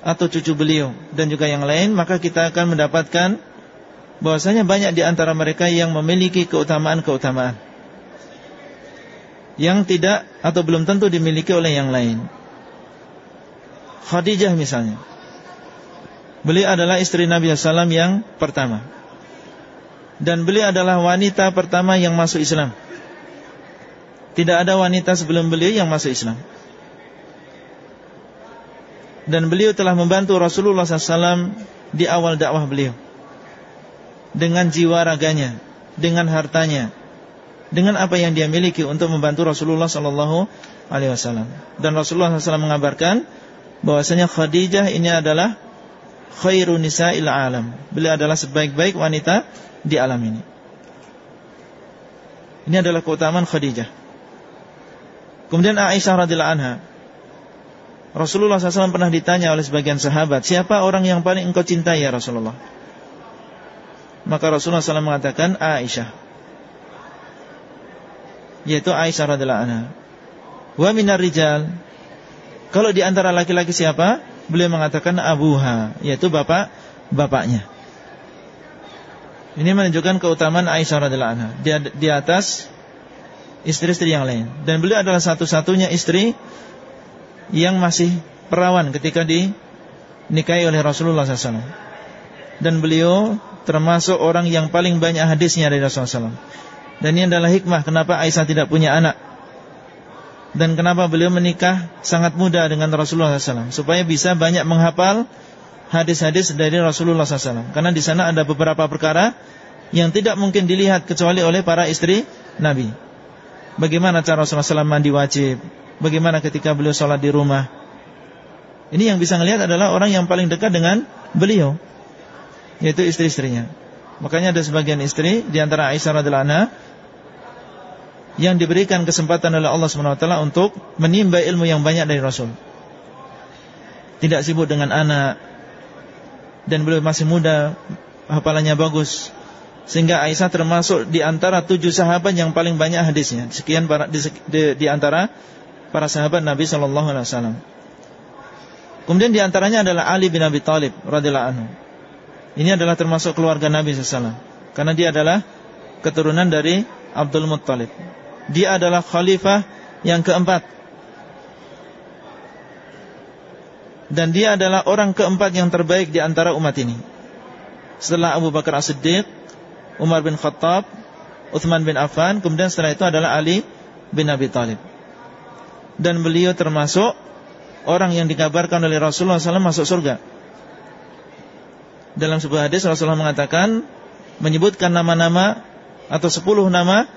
atau cucu beliau dan juga yang lain maka kita akan mendapatkan bahwasanya banyak di antara mereka yang memiliki keutamaan-keutamaan yang tidak atau belum tentu dimiliki oleh yang lain. Khadijah misalnya. Beliau adalah istri Nabi SAW yang pertama. Dan beliau adalah wanita pertama yang masuk Islam. Tidak ada wanita sebelum beliau yang masuk Islam. Dan beliau telah membantu Rasulullah SAW Di awal dakwah beliau. Dengan jiwa raganya Dengan hartanya Dengan apa yang dia miliki untuk membantu Rasulullah SAW Dan Rasulullah SAW mengabarkan bahwasanya Khadijah ini adalah Khairu nisa'il alam. Beliau adalah sebaik-baik wanita di alam ini Ini adalah keutamaan Khadijah Kemudian Aisyah radhiyallahu anha Rasulullah SAW pernah ditanya oleh sebagian sahabat, siapa orang yang paling engkau cintai ya Rasulullah? Maka Rasulullah SAW mengatakan Aisyah. Yaitu Aisyah radhiallahu anha. Wa minar rijal. Kalau di antara laki-laki siapa? Beliau mengatakan Abuha, yaitu bapak bapaknya. Ini menunjukkan keutamaan Aisyah radhiallahu anha di, di atas istri-istri yang lain. Dan beliau adalah satu-satunya istri yang masih perawan ketika dinikahi oleh Rasulullah SAW. Dan beliau termasuk orang yang paling banyak hadisnya dari Rasulullah SAW. Dan ini adalah hikmah kenapa Aisyah tidak punya anak. Dan kenapa beliau menikah sangat muda dengan Rasulullah SAW. Supaya bisa banyak menghafal hadis-hadis dari Rasulullah SAW. Karena di sana ada beberapa perkara yang tidak mungkin dilihat kecuali oleh para istri Nabi. Bagaimana cara Rasulullah SAW mandi wajib, Bagaimana ketika beliau sholat di rumah Ini yang bisa melihat adalah orang yang paling dekat dengan beliau Yaitu istri-istrinya Makanya ada sebagian istri Di antara Aisyah radhiallahu anha Yang diberikan kesempatan oleh Allah SWT Untuk menimba ilmu yang banyak dari Rasul Tidak sibuk dengan anak Dan beliau masih muda Hafalannya bagus. Sehingga Aisyah termasuk di antara tujuh sahabat yang paling banyak hadisnya. Sekian para, di, di, di antara para sahabat Nabi Shallallahu Alaihi Wasallam. Kemudian di antaranya adalah Ali bin Abi Thalib radhiyallahu anhu. Ini adalah termasuk keluarga Nabi SAW Karena dia adalah keturunan dari Abdul Muttalib. Dia adalah khalifah yang keempat Dan dia adalah orang keempat yang terbaik di antara umat ini Setelah Abu Bakar As-Siddiq Umar bin Khattab Uthman bin Affan Kemudian setelah itu adalah Ali bin Abi Thalib dan beliau termasuk orang yang dikabarkan oleh Rasulullah SAW masuk surga. Dalam sebuah hadis Rasulullah mengatakan menyebutkan nama-nama atau sepuluh nama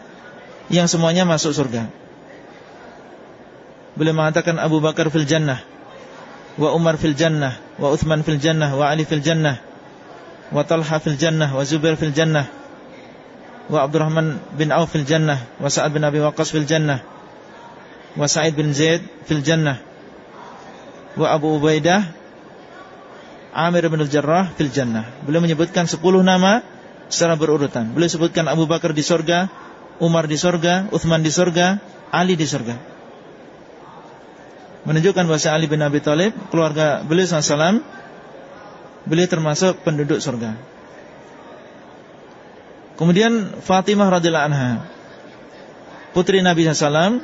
yang semuanya masuk surga. Beliau mengatakan Abu Bakar fil jannah, wa Umar fil jannah, wa Uthman fil jannah, wa Ali fil jannah, wa Talha fil jannah, wa Zubair fil jannah, wa Abdurrahman bin Auf fil jannah, wa Sa'ad bin Abi Waqqas fil jannah, wa Sa'id bin Zaid fil jannah wa Abu Ubaidah Amir bin Al-Jarrah fil jannah. Beliau menyebutkan 10 nama secara berurutan. Beliau sebutkan Abu Bakar di sorga, Umar di sorga, Uthman di sorga, Ali di sorga. Menunjukkan bahwa Ali bin Abi Thalib keluarga beliau SAW beliau termasuk penduduk sorga. Kemudian Fatimah radhiyallahu anha putri Nabi SAW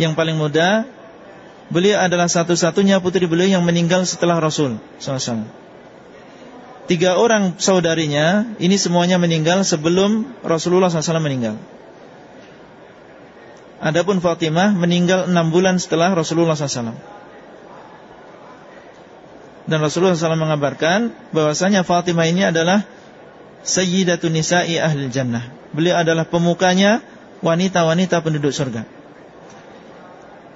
yang paling muda Beliau adalah satu-satunya putri beliau yang meninggal setelah Rasul SAW Tiga orang saudarinya Ini semuanya meninggal sebelum Rasulullah SAW meninggal Adapun Fatimah meninggal enam bulan setelah Rasulullah SAW Dan Rasulullah SAW mengabarkan bahwasanya Fatimah ini adalah Sayyidatun Nisa'i Ahli Jannah. Beliau adalah pemukanya wanita-wanita penduduk surga.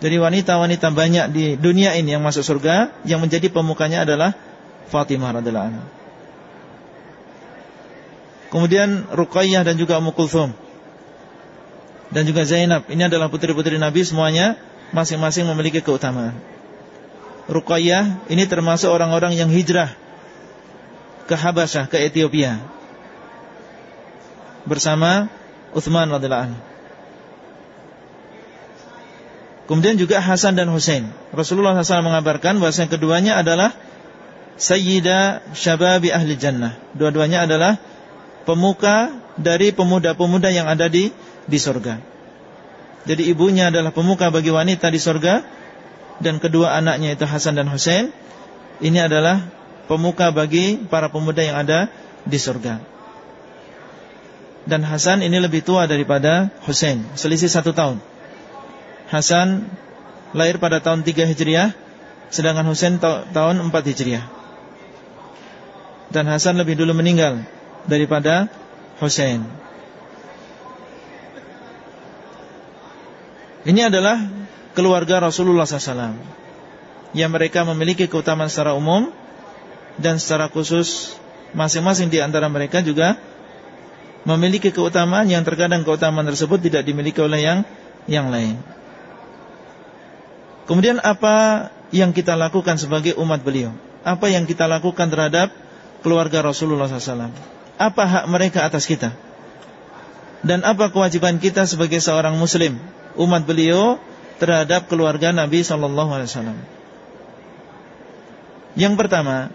Dari wanita-wanita banyak di dunia ini yang masuk surga Yang menjadi pemukanya adalah Fatimah radhiallahu anha. Kemudian Ruqayyah dan juga Ummu Kulthum dan juga Zainab. Ini adalah putri-putri Nabi semuanya masing-masing memiliki keutamaan. Ruqayyah ini termasuk orang-orang yang hijrah ke Habasyah, ke Ethiopia. Bersama Uthman radhiyallahu anhu. Kemudian juga Hasan dan Hussein. Rasulullah SAW mengabarkan bahwa keduanya adalah Sayyida Syababi Ahli Jannah. Dua-duanya adalah pemuka dari pemuda-pemuda yang ada di di surga. Jadi ibunya adalah pemuka bagi wanita di surga dan kedua anaknya itu Hasan dan Hussein. Ini adalah pemuka bagi para pemuda yang ada di surga. Dan Hasan ini lebih tua daripada Hussein, selisih satu tahun. Hasan lahir pada tahun 3 Hijriah Sedangkan Husain ta tahun 4 Hijriah Dan Hasan lebih dulu meninggal Daripada Husain Ini adalah keluarga Rasulullah SAW Yang mereka memiliki keutamaan secara umum Dan secara khusus Masing-masing di antara mereka juga Memiliki keutamaan yang terkadang keutamaan tersebut Tidak dimiliki oleh yang yang lain Kemudian apa yang kita lakukan sebagai umat beliau? Apa yang kita lakukan terhadap keluarga Rasulullah SAW? Apa hak mereka atas kita? Dan apa kewajiban kita sebagai seorang muslim Umat beliau terhadap keluarga Nabi SAW Yang pertama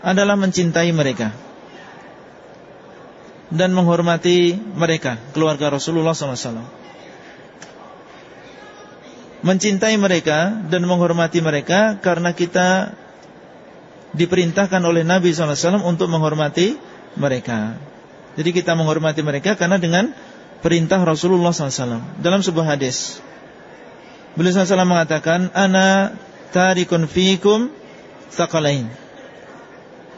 Adalah mencintai mereka Dan menghormati mereka Keluarga Rasulullah SAW Mencintai mereka Dan menghormati mereka Karena kita Diperintahkan oleh Nabi SAW Untuk menghormati mereka. Jadi kita menghormati mereka karena dengan perintah Rasulullah SAW dalam sebuah hadis. Beliau SAW mengatakan, Ana tarikun fikum sakalain.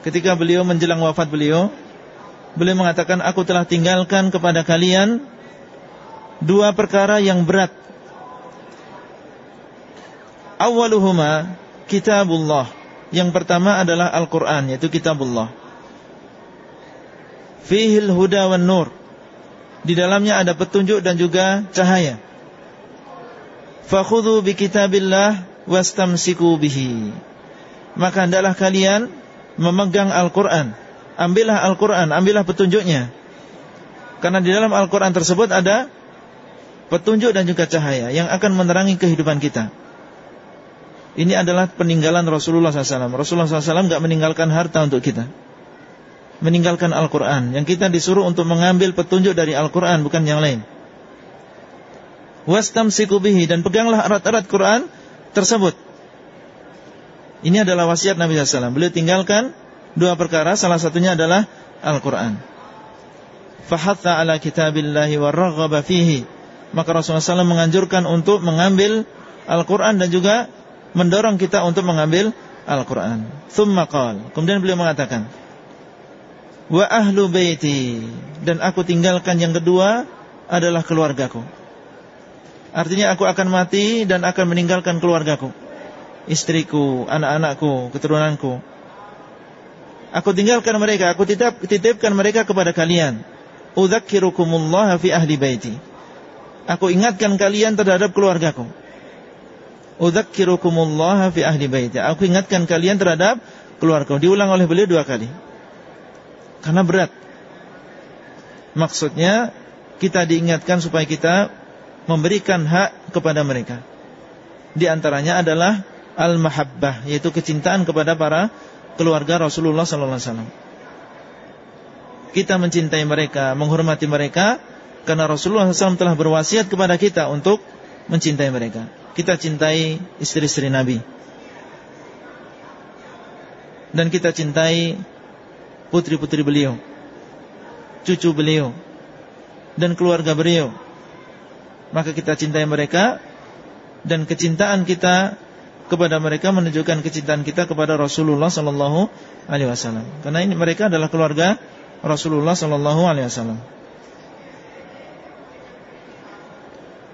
Ketika beliau menjelang wafat beliau, beliau mengatakan, Aku telah tinggalkan kepada kalian dua perkara yang berat. Awaluhuma kitabullah. Yang pertama adalah Al-Quran, yaitu kitabullah fihil huda wan nur. Di dalamnya ada petunjuk dan juga cahaya. Fakhudhu bi kitabillah wastamsiku bihi. Maka hendaklah kalian memegang Al-Qur'an. Ambillah Al-Qur'an, ambillah petunjuknya. Karena di dalam Al-Qur'an tersebut ada petunjuk dan juga cahaya yang akan menerangi kehidupan kita. Ini adalah peninggalan Rasulullah SAW. Rasulullah SAW tidak meninggalkan harta untuk kita meninggalkan Al-Quran. Yang kita disuruh untuk mengambil petunjuk dari Al-Quran Bukan yang lain. Dan peganglah erat-erat Quran tersebut. Ini adalah wasiat Nabi SAW Beliau tinggalkan dua perkara Salah satunya adalah Al-Quran. Fahatta ala kitabillahi warraghaba fihi. Maka Rasulullah SAW menganjurkan untuk mengambil Al-Quran Dan juga mendorong kita untuk mengambil Al-Quran. Thumma qal Kemudian beliau mengatakan wa ahlu baiti dan aku tinggalkan yang kedua adalah keluargaku. Artinya aku akan mati dan akan meninggalkan keluargaku. Istriku, anak-anakku, keturunanku. Aku tinggalkan mereka, aku titip, titipkan mereka kepada kalian. Udzakirukumullah fi ahli baiti. Aku ingatkan kalian terhadap keluargaku. Udzakirukumullah fi ahli baiti. Aku ingatkan kalian terhadap keluarga. Diulang oleh beliau dua kali karena berat. Maksudnya kita diingatkan supaya kita memberikan hak kepada mereka. Di antaranya adalah al-mahabbah, yaitu kecintaan kepada para keluarga Rasulullah sallallahu alaihi wasallam. Kita mencintai mereka, menghormati mereka karena Rasulullah SAW telah berwasiat kepada kita untuk mencintai mereka. Kita cintai istri-istri Nabi. Dan kita cintai putri-putri beliau, cucu beliau, dan keluarga beliau. Maka kita cintai mereka dan kecintaan kita kepada mereka menunjukkan kecintaan kita kepada Rasulullah sallallahu alaihi wasallam. Karena ini mereka adalah keluarga Rasulullah sallallahu alaihi wasallam.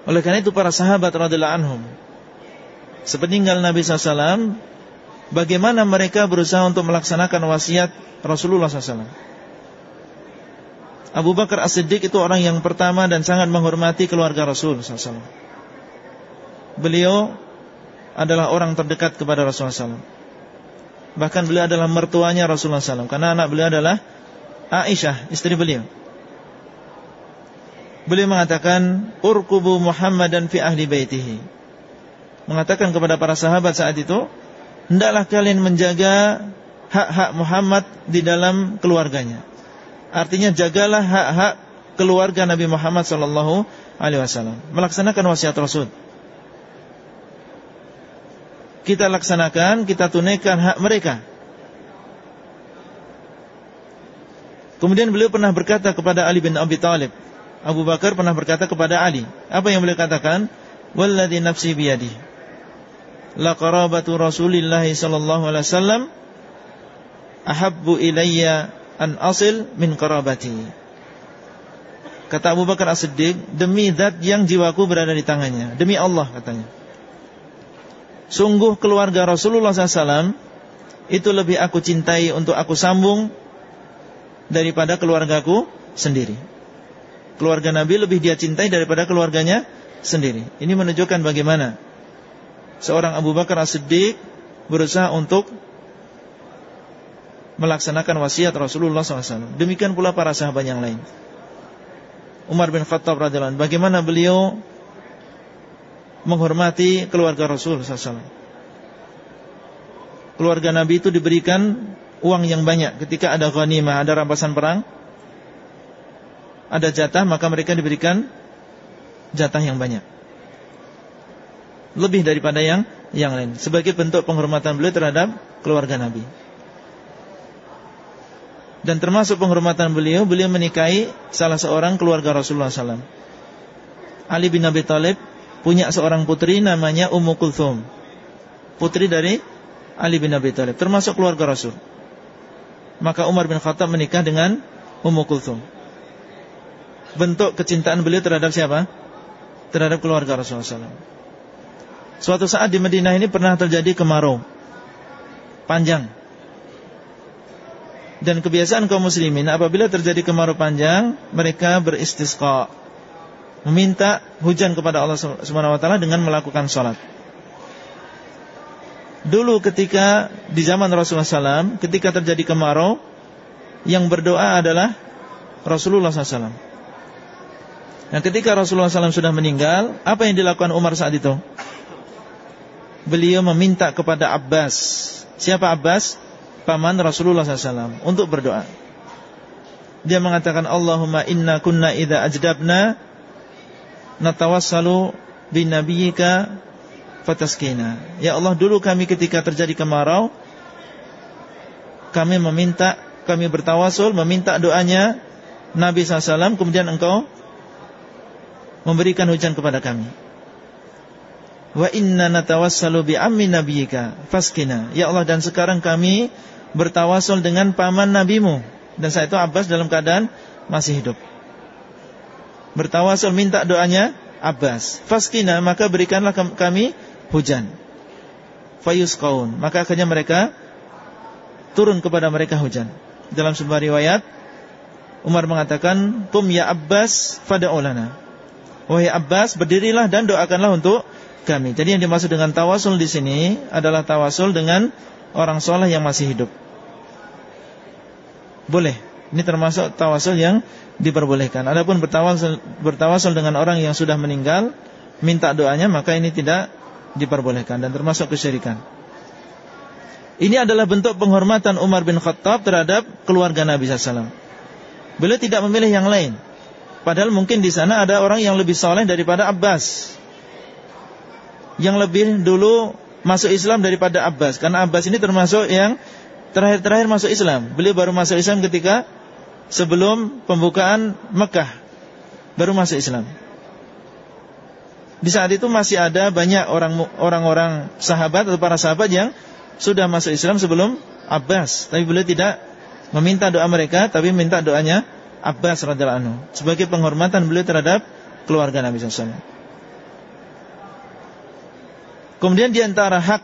Oleh karena itu para sahabat radhiyallahu anhum sepeninggal Nabi SAW Bagaimana mereka berusaha untuk melaksanakan wasiat Rasulullah SAW Abu Bakar As-Siddiq itu orang yang pertama dan sangat menghormati keluarga Rasul SAW Beliau adalah orang terdekat kepada Rasulullah SAW Bahkan beliau adalah mertuanya Rasulullah SAW Karena anak beliau adalah Aisyah, istri beliau. Beliau mengatakan Urkubu Muhammadan fi ahli baitihi. Mengatakan kepada para sahabat saat itu hendaklah kalian menjaga hak-hak Muhammad di dalam keluarganya. Artinya jagalah hak-hak keluarga Nabi Muhammad sallallahu alaihi wasallam. Melaksanakan wasiat Rasul. Kita laksanakan, kita tunaikan hak mereka. Kemudian beliau pernah berkata kepada Ali bin Abi Thalib. Abu Bakar pernah berkata kepada Ali. Apa yang beliau katakan? Walladhi nafsi biyadihi la qarabatu Rasulillah sallallahu alaihi wasallam ahabbu ilayya an asil min qarabati. Kata Abu Bakar As-Siddiq, demi zat yang jiwaku berada di tangannya, demi Allah katanya. Sungguh keluarga Rasulullah SAW itu lebih aku cintai untuk aku sambung daripada keluargaku sendiri. Keluarga Nabi lebih dia cintai daripada keluarganya sendiri. Ini menunjukkan bagaimana seorang Abu Bakar As-Siddiq berusaha untuk melaksanakan wasiat Rasulullah SAW. Demikian pula para sahabat yang lain. Umar bin Khattab radhiyallahu bagaimana beliau menghormati keluarga Rasul SAW. Keluarga Nabi itu diberikan uang yang banyak ketika ada ghanimah, ada rampasan perang, ada jatah maka mereka diberikan jatah yang banyak. Lebih daripada yang yang lain sebagai bentuk penghormatan beliau terhadap keluarga Nabi. Dan termasuk penghormatan beliau, beliau menikahi salah seorang keluarga Rasulullah SAW. Ali bin Abi Thalib punya seorang putri namanya Ummu Kulthum. Putri dari Ali bin Abi Thalib, termasuk keluarga Rasul. Maka Umar bin Khattab menikah dengan Ummu Kulthum. Bentuk kecintaan beliau terhadap siapa? Terhadap keluarga Rasulullah SAW. Suatu saat di Madinah ini pernah terjadi kemarau panjang dan kebiasaan kaum muslimin apabila terjadi kemarau panjang mereka beristisqa meminta hujan kepada Allah Subhanahu dengan melakukan salat. Dulu ketika di zaman Rasulullah SAW ketika terjadi kemarau yang berdoa adalah Rasulullah SAW. Nah ketika Rasulullah SAW sudah meninggal Apa yang dilakukan Umar saat itu? Beliau meminta kepada Abbas Siapa Abbas? paman Rasulullah SAW untuk berdoa. Dia mengatakan Allahumma inna kunna idha ajdabna natawassalu bin nabiyyika fataskina. Ya Allah dulu kami ketika terjadi kemarau kami meminta kami bertawasul meminta doanya Nabi SAW kemudian engkau memberikan hujan kepada kami. Wa inna natawassalu bi ammi nabiyyika faskina. Ya Allah dan sekarang kami bertawasul dengan paman nabimu dan saat itu Abbas dalam keadaan masih hidup. Bertawasul minta doanya Abbas. Faskina maka berikanlah kami hujan. Fayusqaun maka akhirnya mereka turun kepada mereka hujan. Dalam sebuah riwayat Umar mengatakan, "Tum ya Abbas fada'ulana." Wahai Abbas, berdirilah dan doakanlah untuk kami. Jadi yang dimaksud dengan tawasul di sini adalah tawasul dengan orang soleh yang masih hidup. Boleh. Ini termasuk tawasul yang diperbolehkan. Adapun bertawasul, bertawasul dengan orang yang sudah meninggal, minta doanya, maka ini tidak diperbolehkan dan termasuk kesyirikan. Ini adalah bentuk penghormatan Umar bin Khattab terhadap keluarga Nabi SAW. Beliau tidak memilih yang lain. Padahal mungkin di sana ada orang yang lebih soleh daripada Abbas. Yang lebih dulu masuk Islam daripada Abbas. Karena Abbas ini termasuk yang terakhir-terakhir masuk Islam. Beliau baru masuk Islam ketika sebelum pembukaan Mekah. Baru masuk Islam. Di saat itu masih ada banyak orang-orang sahabat atau para sahabat yang sudah masuk Islam sebelum Abbas. Tapi beliau tidak meminta doa mereka, tapi minta doanya Abbas radhiyallahu anhu sebagai penghormatan beliau terhadap keluarga Nabi SAW. Kemudian di antara hak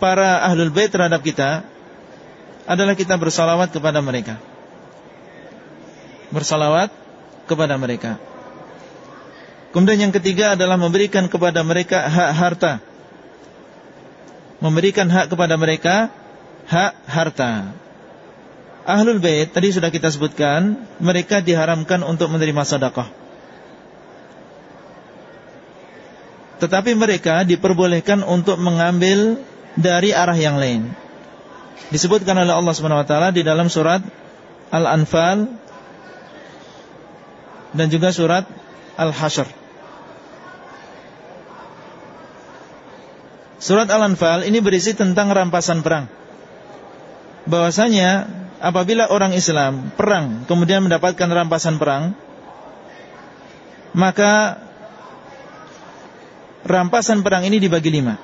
para ahlul bait terhadap kita adalah kita bersalawat kepada mereka. Bersalawat kepada mereka. Kemudian yang ketiga adalah memberikan kepada mereka hak harta. Memberikan hak kepada mereka hak harta. Ahlul bait tadi sudah kita sebutkan, mereka diharamkan untuk menerima sedekah. Tetapi mereka diperbolehkan untuk mengambil dari arah yang lain. Disebutkan oleh Allah Subhanahu wa taala di dalam surat Al-Anfal dan juga surat Al-Hasyr. Surat Al-Anfal ini berisi tentang rampasan perang. Bahwasanya apabila orang Islam perang kemudian mendapatkan rampasan perang, maka rampasan perang ini dibagi lima.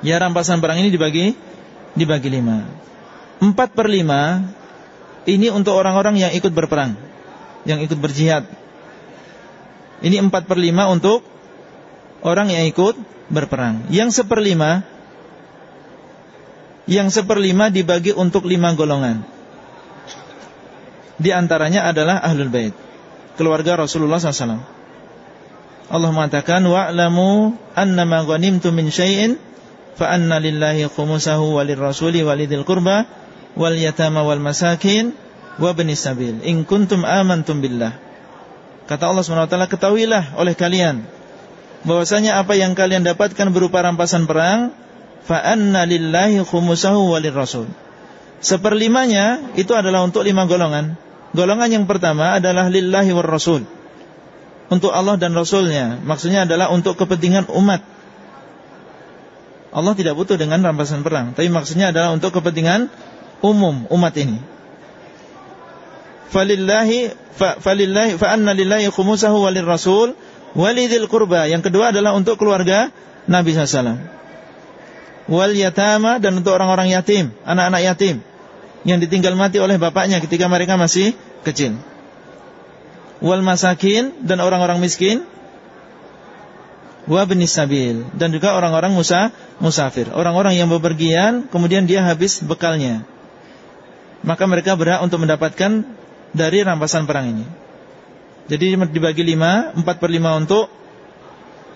Ya rampasan perang ini dibagi dibagi lima. Empat per lima ini untuk orang-orang yang ikut berperang, yang ikut berjihad. Ini empat per lima untuk orang yang ikut berperang. Yang seperlima, yang seperlima dibagi untuk lima golongan. Di antaranya adalah ahlul bait, keluarga Rasulullah SAW. Allah mengatakan wa'lamu annama ghanimtum min syai'in fa anna lillahi khumusahu walirrasuli walidil qurba wal yatama wal masakin wa bani sabil in kuntum amantum billah. Kata Allah SWT ketahuilah oleh kalian bahwasanya apa yang kalian dapatkan berupa rampasan perang fa anna lillahi khumusahu walirrasul. Seperlimanya itu adalah untuk lima golongan. Golongan yang pertama adalah lillahi war rasul. Untuk Allah dan Rasulnya. Maksudnya adalah untuk kepentingan umat. Allah tidak butuh dengan rampasan perang. Tapi maksudnya adalah untuk kepentingan umum umat ini. Falillahi fa, falillahi fa anna lillahi khumusahu walir rasul walidil qurba. Yang kedua adalah untuk keluarga Nabi sallallahu Wal yatama dan untuk orang-orang yatim, anak-anak yatim yang ditinggal mati oleh bapaknya ketika mereka masih kecil. Wal masakin dan orang-orang miskin. Wa sabil dan juga orang-orang musa musafir, orang-orang yang bepergian kemudian dia habis bekalnya. Maka mereka berhak untuk mendapatkan dari rampasan perang ini. Jadi dibagi lima, empat per lima untuk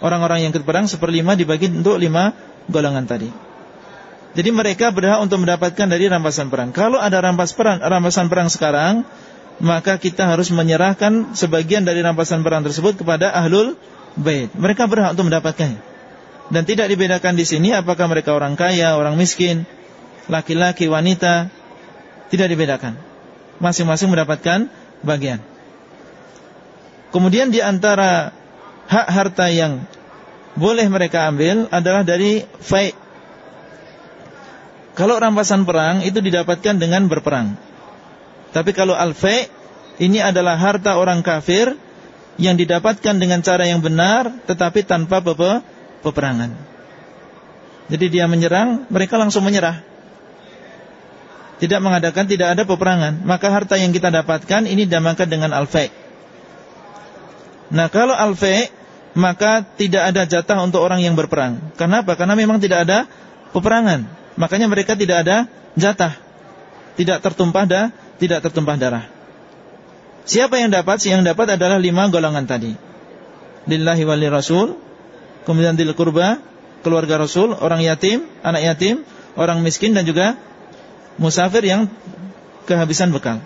orang-orang yang ikut perang, seperlima dibagi untuk lima golongan tadi. Jadi mereka berhak untuk mendapatkan dari rampasan perang. Kalau ada rampas perang, rampasan perang sekarang, maka kita harus menyerahkan sebagian dari rampasan perang tersebut kepada ahlul bait. Mereka berhak untuk mendapatkannya. Dan tidak dibedakan di sini apakah mereka orang kaya, orang miskin, laki-laki, wanita, tidak dibedakan. Masing-masing mendapatkan bagian. Kemudian di antara hak harta yang boleh mereka ambil adalah dari fai' Kalau rampasan perang itu didapatkan dengan berperang. Tapi kalau al-fai' ini adalah harta orang kafir yang didapatkan dengan cara yang benar tetapi tanpa peperangan. Jadi dia menyerang, mereka langsung menyerah. Tidak mengadakan tidak ada peperangan, maka harta yang kita dapatkan ini dinamakan dengan al-fai'. Nah, kalau al-fai' maka tidak ada jatah untuk orang yang berperang. Kenapa? Karena memang tidak ada peperangan. Makanya mereka tidak ada jatah. Tidak tertumpah dah, tidak tertumpah darah. Siapa yang dapat? Yang dapat adalah lima golongan tadi. Lillahi wali rasul, kemudian dil kurba, keluarga rasul, orang yatim, anak yatim, orang miskin dan juga musafir yang kehabisan bekal.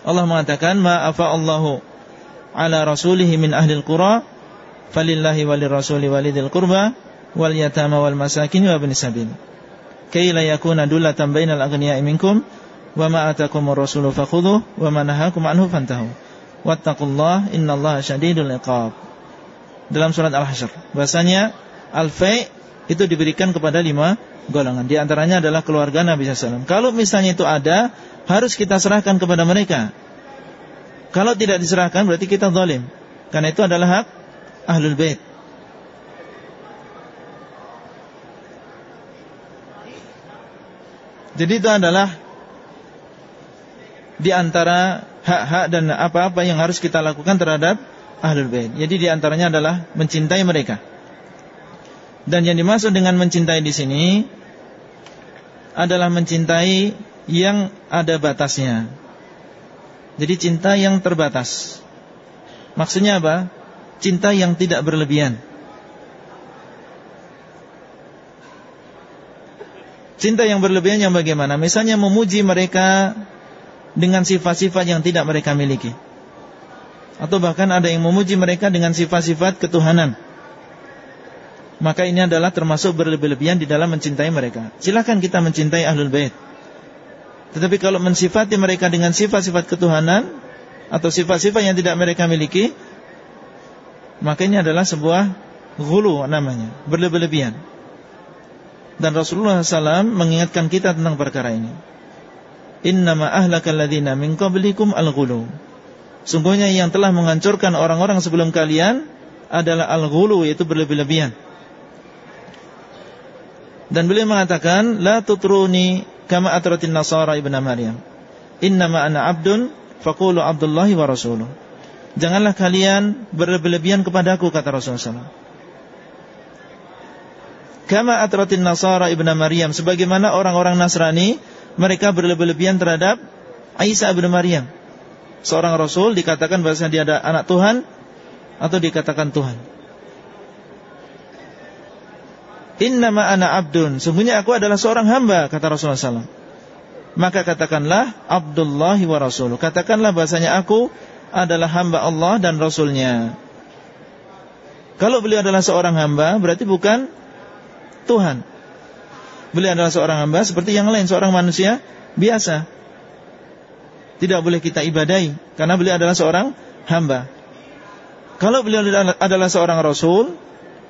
Allah mengatakan maafa Allahu ala rasulihi min ahli al-qura falillahi walir rasuli walidil qurba wal yatama wal masakin wa ibn sabil kay la yakuna dulatan bainal aghniya'i minkum wa ma atakumur rasulu fakhudhu wa ma nahakum anhu fantahu. Wattaqullaha innallaha syadidul iqab. Dalam surat al-hasyr bahasanya al-fai itu diberikan kepada lima golongan. Di antaranya adalah keluarga Nabi SAW kalau misalnya itu ada harus kita serahkan kepada mereka. Kalau tidak diserahkan berarti kita zalim. Karena itu adalah hak ahlul bait. Jadi itu adalah di antara hak-hak dan apa-apa yang harus kita lakukan terhadap ahlul bait. Jadi di antaranya adalah mencintai mereka. Dan yang dimaksud dengan mencintai di sini adalah mencintai yang ada batasnya. Jadi cinta yang terbatas. Maksudnya apa? Cinta yang tidak berlebihan. Cinta yang berlebihan yang bagaimana? Misalnya memuji mereka dengan sifat-sifat yang tidak mereka miliki. Atau bahkan ada yang memuji mereka dengan sifat-sifat ketuhanan. Maka ini adalah termasuk berlebih-lebihan di dalam mencintai mereka. Silahkan kita mencintai Ahlul Bait. Tetapi kalau mensifati mereka dengan sifat-sifat ketuhanan atau sifat-sifat yang tidak mereka miliki, maka ini adalah sebuah gulu namanya, berlebih-lebihan. Dan Rasulullah SAW mengingatkan kita tentang perkara ini. Innama ahlakal ladina min qablikum al-ghulu. Sungguhnya yang telah menghancurkan orang-orang sebelum kalian adalah al-ghulu yaitu berlebih-lebihan. Dan beliau mengatakan, la tutruni kama atratin nasara ibn Maryam. Innama ana abdun faqulu abdullahi wa rasuluh. Janganlah kalian berlebih-lebihan kepadaku kata Rasulullah SAW. Kama atratin Nasara ibn Maryam sebagaimana orang-orang Nasrani mereka berlebih-lebihan terhadap Isa ibn Maryam. Seorang rasul dikatakan bahwa dia ada anak Tuhan atau dikatakan Tuhan. Innama ana abdun. Sungguhnya aku adalah seorang hamba, kata Rasulullah SAW. Maka katakanlah Abdullahi wa Rasuluh. Katakanlah bahasanya aku adalah hamba Allah dan Rasulnya. Kalau beliau adalah seorang hamba, berarti bukan Tuhan. Beliau adalah seorang hamba seperti yang lain, seorang manusia biasa. Tidak boleh kita ibadai, karena beliau adalah seorang hamba. Kalau beliau adalah seorang Rasul,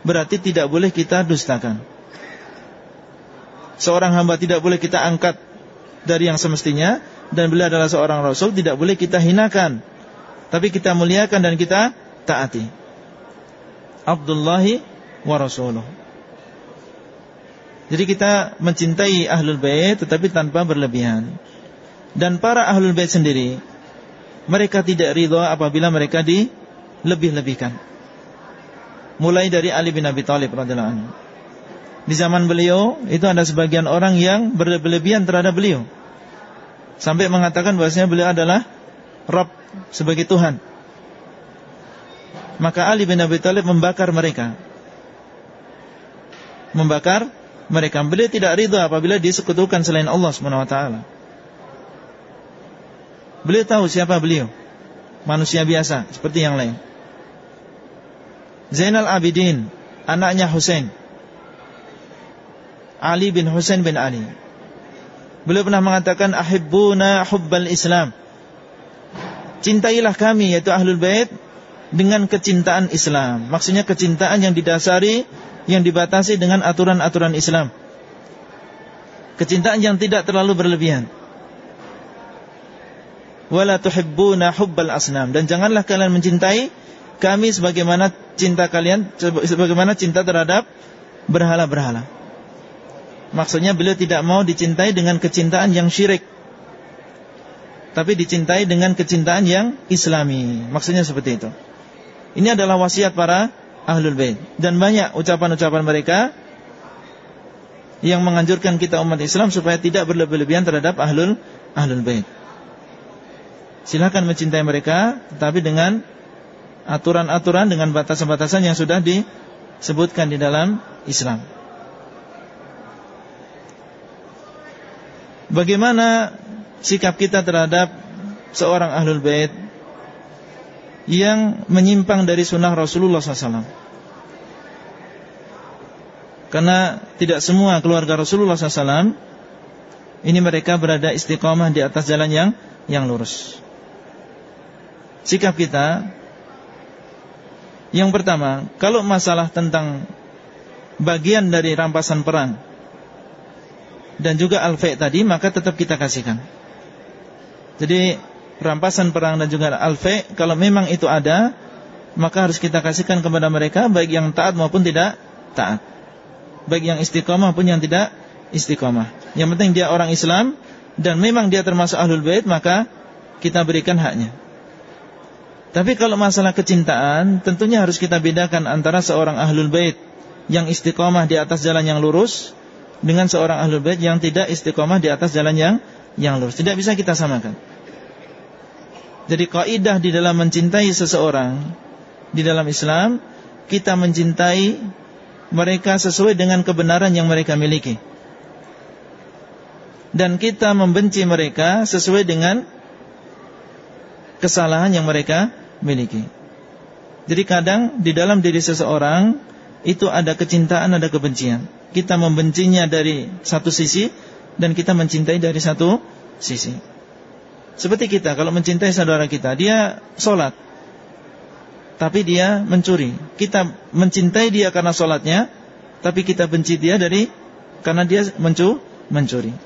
berarti tidak boleh kita dustakan. Seorang hamba tidak boleh kita angkat dari yang semestinya, dan beliau adalah seorang Rasul, tidak boleh kita hinakan. Tapi kita muliakan dan kita taati. Abdullahi wa Rasuluh. Jadi kita mencintai Ahlul Bait tetapi tanpa berlebihan. Dan para Ahlul Bait sendiri mereka tidak ridha apabila mereka dilebih-lebihkan. Mulai dari Ali bin Abi Thalib radhiyallahu anhu. Di zaman beliau itu ada sebagian orang yang berlebihan terhadap beliau. Sampai mengatakan bahwasanya beliau adalah Rabb sebagai Tuhan. Maka Ali bin Abi Thalib membakar mereka. Membakar mereka. Beliau tidak ridha apabila disekutukan selain Allah SWT. Beliau tahu siapa beliau. Manusia biasa, seperti yang lain. Zainal Abidin, anaknya Hussein. Ali bin Hussein bin Ali. Beliau pernah mengatakan ahibbuna hubbal Islam. Cintailah kami yaitu Ahlul Bait dengan kecintaan Islam. Maksudnya kecintaan yang didasari, yang dibatasi dengan aturan-aturan Islam. Kecintaan yang tidak terlalu berlebihan. Wala tuhibbuna hubbal asnam dan janganlah kalian mencintai kami sebagaimana cinta kalian sebagaimana cinta terhadap berhala-berhala. Maksudnya beliau tidak mau dicintai dengan kecintaan yang syirik. Tapi dicintai dengan kecintaan yang islami. Maksudnya seperti itu. Ini adalah wasiat para ahlul bait dan banyak ucapan-ucapan mereka yang menganjurkan kita umat Islam supaya tidak berlebih-lebihan terhadap ahlul ahlul bait. Silakan mencintai mereka tetapi dengan aturan-aturan dengan batasan-batasan yang sudah disebutkan di dalam Islam. Bagaimana sikap kita terhadap seorang ahlul bait yang menyimpang dari sunnah Rasulullah SAW. Karena tidak semua keluarga Rasulullah SAW ini mereka berada istiqomah di atas jalan yang yang lurus. Sikap kita yang pertama, kalau masalah tentang bagian dari rampasan perang dan juga al tadi maka tetap kita kasihkan. Jadi rampasan perang dan juga alfe kalau memang itu ada maka harus kita kasihkan kepada mereka baik yang taat maupun tidak taat. Baik yang istiqomah pun yang tidak istiqomah. Yang penting dia orang Islam dan memang dia termasuk ahlul bait maka kita berikan haknya. Tapi kalau masalah kecintaan tentunya harus kita bedakan antara seorang ahlul bait yang istiqomah di atas jalan yang lurus dengan seorang ahlul bait yang tidak istiqomah di atas jalan yang yang lurus. Tidak bisa kita samakan jadi kaidah di dalam mencintai seseorang di dalam Islam kita mencintai mereka sesuai dengan kebenaran yang mereka miliki. Dan kita membenci mereka sesuai dengan kesalahan yang mereka miliki. Jadi kadang di dalam diri seseorang itu ada kecintaan, ada kebencian. Kita membencinya dari satu sisi dan kita mencintai dari satu sisi. Seperti kita kalau mencintai saudara kita, dia sholat, tapi dia mencuri. Kita mencintai dia karena sholatnya, tapi kita benci dia dari karena dia mencu, mencuri.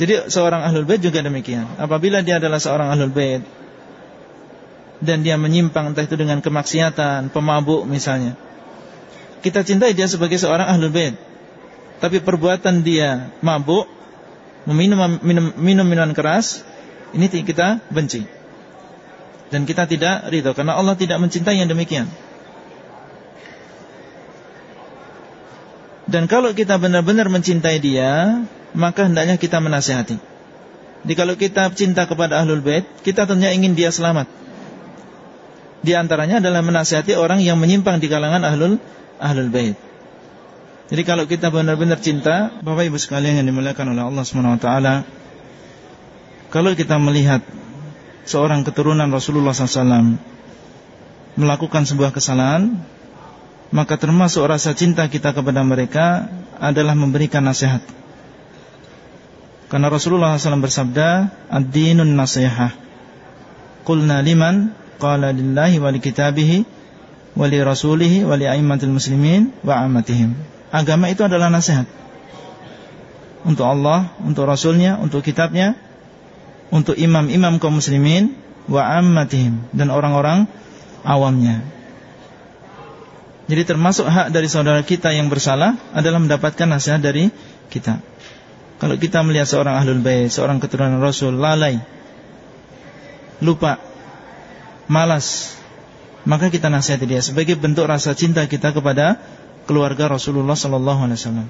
Jadi seorang ahlul bait juga demikian. Apabila dia adalah seorang ahlul bait dan dia menyimpang entah itu dengan kemaksiatan, pemabuk misalnya. Kita cintai dia sebagai seorang ahlul bait. Tapi perbuatan dia mabuk meminum minum, minum minuman keras ini kita benci dan kita tidak ridho karena Allah tidak mencintai yang demikian. Dan kalau kita benar-benar mencintai dia, maka hendaknya kita menasihati. Jadi kalau kita cinta kepada Ahlul Bait, kita tentunya ingin dia selamat. Di antaranya adalah menasihati orang yang menyimpang di kalangan ahlul ahlul bait. Jadi kalau kita benar-benar cinta, Bapak Ibu sekalian yang dimuliakan oleh Allah SWT kalau kita melihat seorang keturunan Rasulullah SAW melakukan sebuah kesalahan, maka termasuk rasa cinta kita kepada mereka adalah memberikan nasihat. Karena Rasulullah SAW bersabda, Ad-dinun nasihah. Qulna liman, qala lillahi wa li kitabihi, wa li rasulihi, wa li muslimin, wa amatihim. Agama itu adalah nasihat. Untuk Allah, untuk Rasulnya, untuk kitabnya, untuk imam-imam kaum muslimin, wa ammatihim, dan orang-orang awamnya. Jadi termasuk hak dari saudara kita yang bersalah adalah mendapatkan nasihat dari kita. Kalau kita melihat seorang ahlul bait, seorang keturunan Rasul lalai, lupa, malas, maka kita nasihati dia sebagai bentuk rasa cinta kita kepada keluarga Rasulullah sallallahu alaihi wasallam.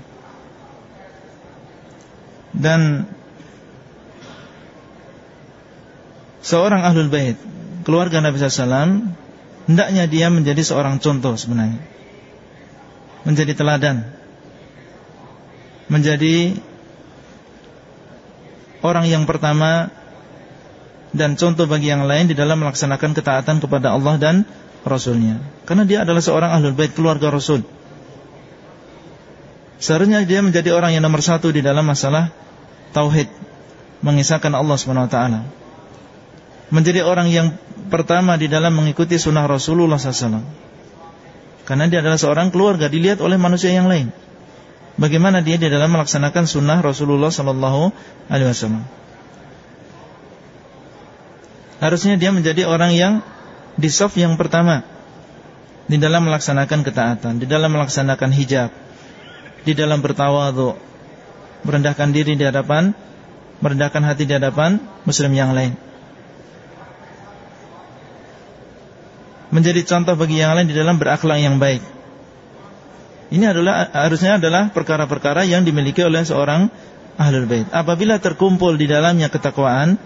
Dan seorang ahlul bait, keluarga Nabi wasallam, hendaknya dia menjadi seorang contoh sebenarnya. Menjadi teladan. Menjadi orang yang pertama dan contoh bagi yang lain di dalam melaksanakan ketaatan kepada Allah dan Rasulnya. Karena dia adalah seorang ahlul bait keluarga Rasul. Seharusnya dia menjadi orang yang nomor satu di dalam masalah tauhid, mengisahkan Allah swt. Menjadi orang yang pertama di dalam mengikuti sunnah Rasulullah SAW. Karena dia adalah seorang keluarga dilihat oleh manusia yang lain bagaimana dia di dalam melaksanakan sunnah Rasulullah Wasallam. Harusnya dia menjadi orang yang di soft yang pertama di dalam melaksanakan ketaatan, di dalam melaksanakan hijab, di dalam bertawadhu, merendahkan diri di hadapan, merendahkan hati di hadapan muslim yang lain. Menjadi contoh bagi yang lain di dalam berakhlak yang baik. Ini adalah harusnya adalah perkara-perkara yang dimiliki oleh seorang ahlul bait. Apabila terkumpul di dalamnya ketakwaan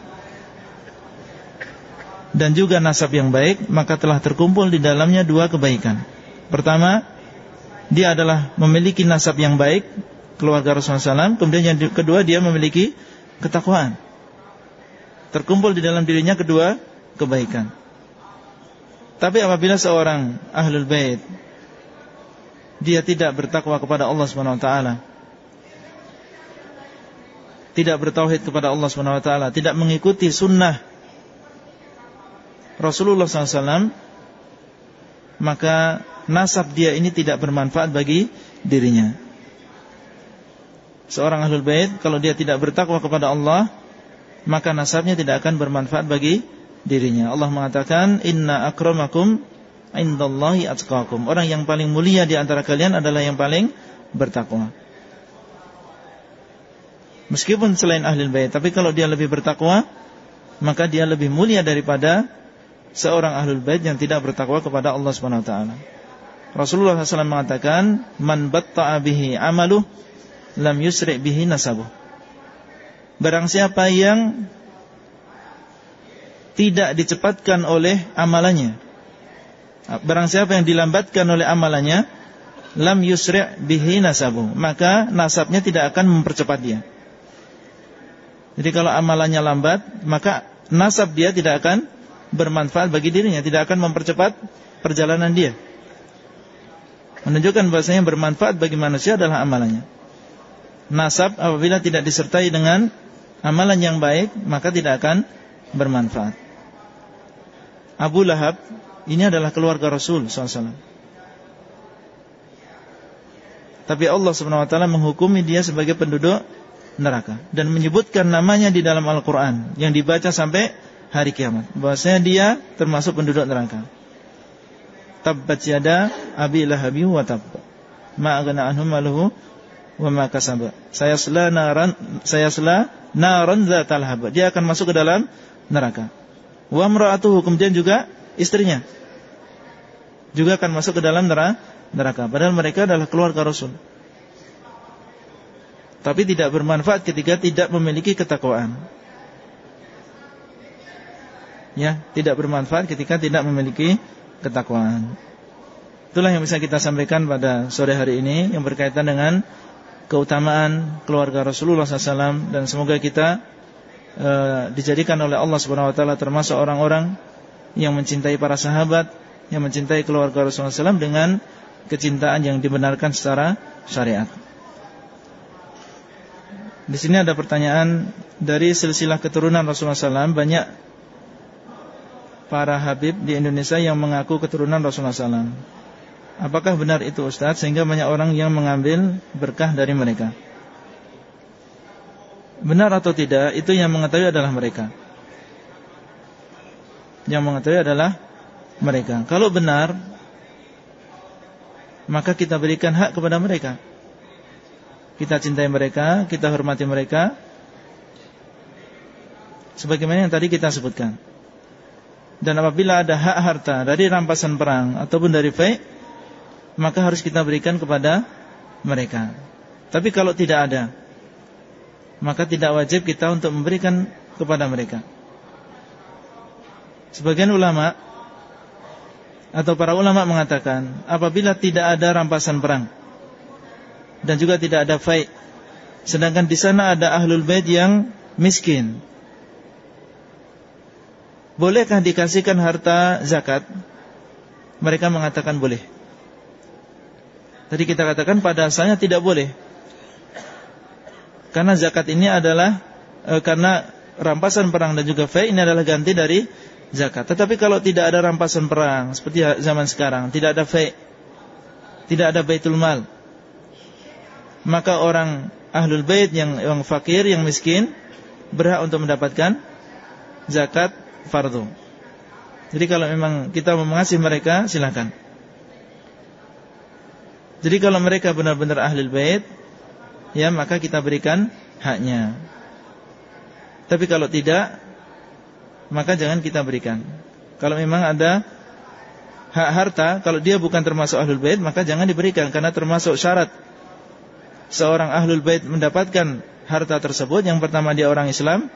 dan juga nasab yang baik, maka telah terkumpul di dalamnya dua kebaikan. Pertama, dia adalah memiliki nasab yang baik, keluarga Rasulullah SAW. Kemudian yang kedua, dia memiliki ketakwaan. Terkumpul di dalam dirinya kedua kebaikan. Tapi apabila seorang ahlul bait dia tidak bertakwa kepada Allah Subhanahu wa taala. Tidak bertauhid kepada Allah Subhanahu wa taala, tidak mengikuti sunnah Rasulullah SAW, maka nasab dia ini tidak bermanfaat bagi dirinya. Seorang ahlul bait kalau dia tidak bertakwa kepada Allah, maka nasabnya tidak akan bermanfaat bagi dirinya. Allah mengatakan, "Inna akramakum indallahi atqakum. Orang yang paling mulia di antara kalian adalah yang paling bertakwa. Meskipun selain ahli bait, tapi kalau dia lebih bertakwa, maka dia lebih mulia daripada seorang ahlul bait yang tidak bertakwa kepada Allah Subhanahu wa taala. Rasulullah SAW mengatakan, "Man batta'a bihi amaluh lam yusri' bihi nasabuh." Barang siapa yang tidak dicepatkan oleh amalannya, Barang siapa yang dilambatkan oleh amalannya Lam yusri' bihi nasabu Maka nasabnya tidak akan mempercepat dia Jadi kalau amalannya lambat Maka nasab dia tidak akan bermanfaat bagi dirinya Tidak akan mempercepat perjalanan dia Menunjukkan bahasanya bermanfaat bagi manusia adalah amalannya Nasab apabila tidak disertai dengan Amalan yang baik Maka tidak akan bermanfaat Abu Lahab ini adalah keluarga Rasul SAW. Tapi Allah SWT menghukumi dia sebagai penduduk neraka dan menyebutkan namanya di dalam Al-Qur'an yang dibaca sampai hari kiamat. Bahwasanya dia termasuk penduduk neraka. Tabbat yada abi lahabi wa tabb. Ma aghna anhum maluhu wa ma kasaba. Saya sela naran saya sela naran dzatal hab. Dia akan masuk ke dalam neraka. Wa imra'atuhu kemudian juga istrinya juga akan masuk ke dalam neraka. Padahal mereka adalah keluarga Rasul. Tapi tidak bermanfaat ketika tidak memiliki ketakwaan. ya, tidak bermanfaat ketika tidak memiliki ketakwaan. Itulah yang bisa kita sampaikan pada sore hari ini yang berkaitan dengan keutamaan keluarga Rasulullah SAW dan semoga kita e, dijadikan oleh Allah Subhanahu Wa Taala termasuk orang-orang yang mencintai para sahabat, yang mencintai keluarga Rasulullah SAW dengan kecintaan yang dibenarkan secara syariat. Di sini ada pertanyaan dari silsilah keturunan Rasulullah SAW banyak para habib di Indonesia yang mengaku keturunan Rasulullah SAW. Apakah benar itu Ustaz sehingga banyak orang yang mengambil berkah dari mereka? Benar atau tidak itu yang mengetahui adalah mereka. Yang mengetahui adalah mereka. Kalau benar maka kita berikan hak kepada mereka. Kita cintai mereka, kita hormati mereka Sebagaimana yang tadi kita sebutkan Dan apabila ada hak harta Dari rampasan perang Ataupun dari fai Maka harus kita berikan kepada mereka Tapi kalau tidak ada Maka tidak wajib kita untuk memberikan kepada mereka Sebagian ulama Atau para ulama mengatakan Apabila tidak ada rampasan perang dan juga tidak ada faid. Sedangkan di sana ada ahlul bait yang miskin. Bolehkah dikasihkan harta zakat? Mereka mengatakan boleh. Tadi kita katakan pada asalnya tidak boleh. Karena zakat ini adalah e, karena rampasan perang dan juga faid ini adalah ganti dari zakat. Tetapi kalau tidak ada rampasan perang seperti zaman sekarang, tidak ada faid, tidak ada baitul mal, maka orang ahlul bait yang yang fakir, yang miskin berhak untuk mendapatkan zakat fardu. Jadi kalau memang kita mau mengasihi mereka, silakan. Jadi kalau mereka benar-benar ahlul bait, ya maka kita berikan haknya. Tapi kalau tidak, maka jangan kita berikan. Kalau memang ada hak harta, kalau dia bukan termasuk ahlul bait, maka jangan diberikan karena termasuk syarat seorang ahlul bait mendapatkan harta tersebut, yang pertama dia orang Islam,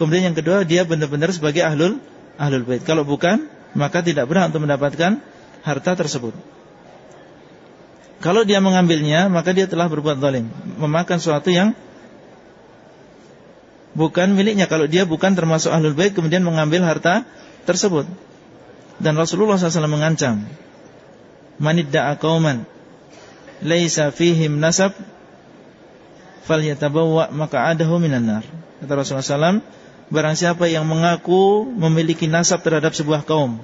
kemudian yang kedua dia benar-benar sebagai ahlul ahlul bait. Kalau bukan, maka tidak berhak untuk mendapatkan harta tersebut. Kalau dia mengambilnya, maka dia telah berbuat zalim, memakan sesuatu yang bukan miliknya. Kalau dia bukan termasuk ahlul bait kemudian mengambil harta tersebut. Dan Rasulullah SAW mengancam, "Manidda'a qauman laisa fihim nasab falyatabawwa maq'adahu minan nar. Kata Rasulullah SAW, barang siapa yang mengaku memiliki nasab terhadap sebuah kaum,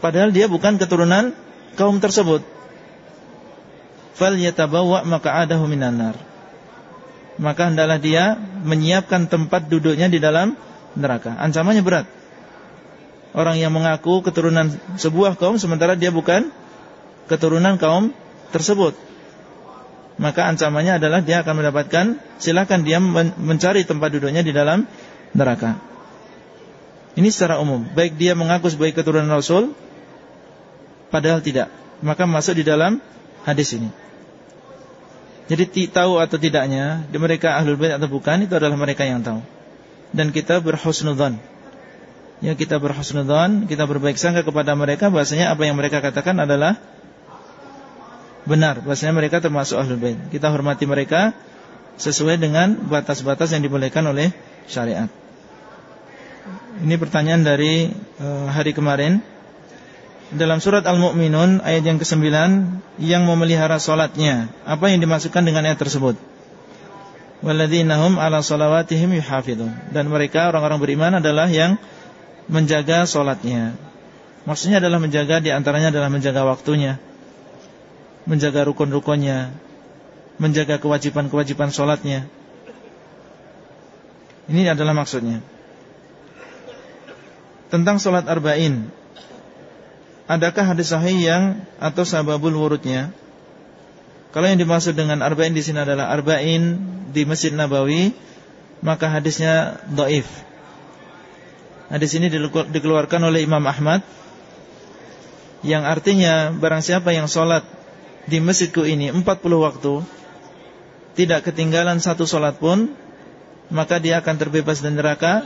padahal dia bukan keturunan kaum tersebut, falyatabawwa maq'adahu minan nar. Maka hendaklah dia menyiapkan tempat duduknya di dalam neraka. Ancamannya berat. Orang yang mengaku keturunan sebuah kaum sementara dia bukan keturunan kaum tersebut maka ancamannya adalah dia akan mendapatkan silakan dia mencari tempat duduknya di dalam neraka. Ini secara umum, baik dia mengaku sebagai keturunan Rasul padahal tidak, maka masuk di dalam hadis ini. Jadi tahu atau tidaknya di mereka ahlul bait atau bukan itu adalah mereka yang tahu. Dan kita berhusnudzon. Ya kita berhusnudzon, kita berbaik sangka kepada mereka bahasanya apa yang mereka katakan adalah benar bahwasanya mereka termasuk ahlul bait. Kita hormati mereka sesuai dengan batas-batas yang dibolehkan oleh syariat. Ini pertanyaan dari uh, hari kemarin dalam surat Al-Mu'minun ayat yang ke-9 yang memelihara salatnya. Apa yang dimasukkan dengan ayat tersebut? Walladzinahum 'ala salawatihim yuhafizun. Dan mereka orang-orang beriman adalah yang menjaga salatnya. Maksudnya adalah menjaga di antaranya adalah menjaga waktunya menjaga rukun-rukunnya, menjaga kewajiban-kewajiban sholatnya. Ini adalah maksudnya. Tentang sholat arba'in, adakah hadis sahih yang atau sababul wurudnya? Kalau yang dimaksud dengan arba'in di sini adalah arba'in di Masjid Nabawi, maka hadisnya doif. Hadis ini dikeluarkan oleh Imam Ahmad yang artinya barang siapa yang sholat di masjidku ini 40 waktu tidak ketinggalan satu solat pun maka dia akan terbebas dari neraka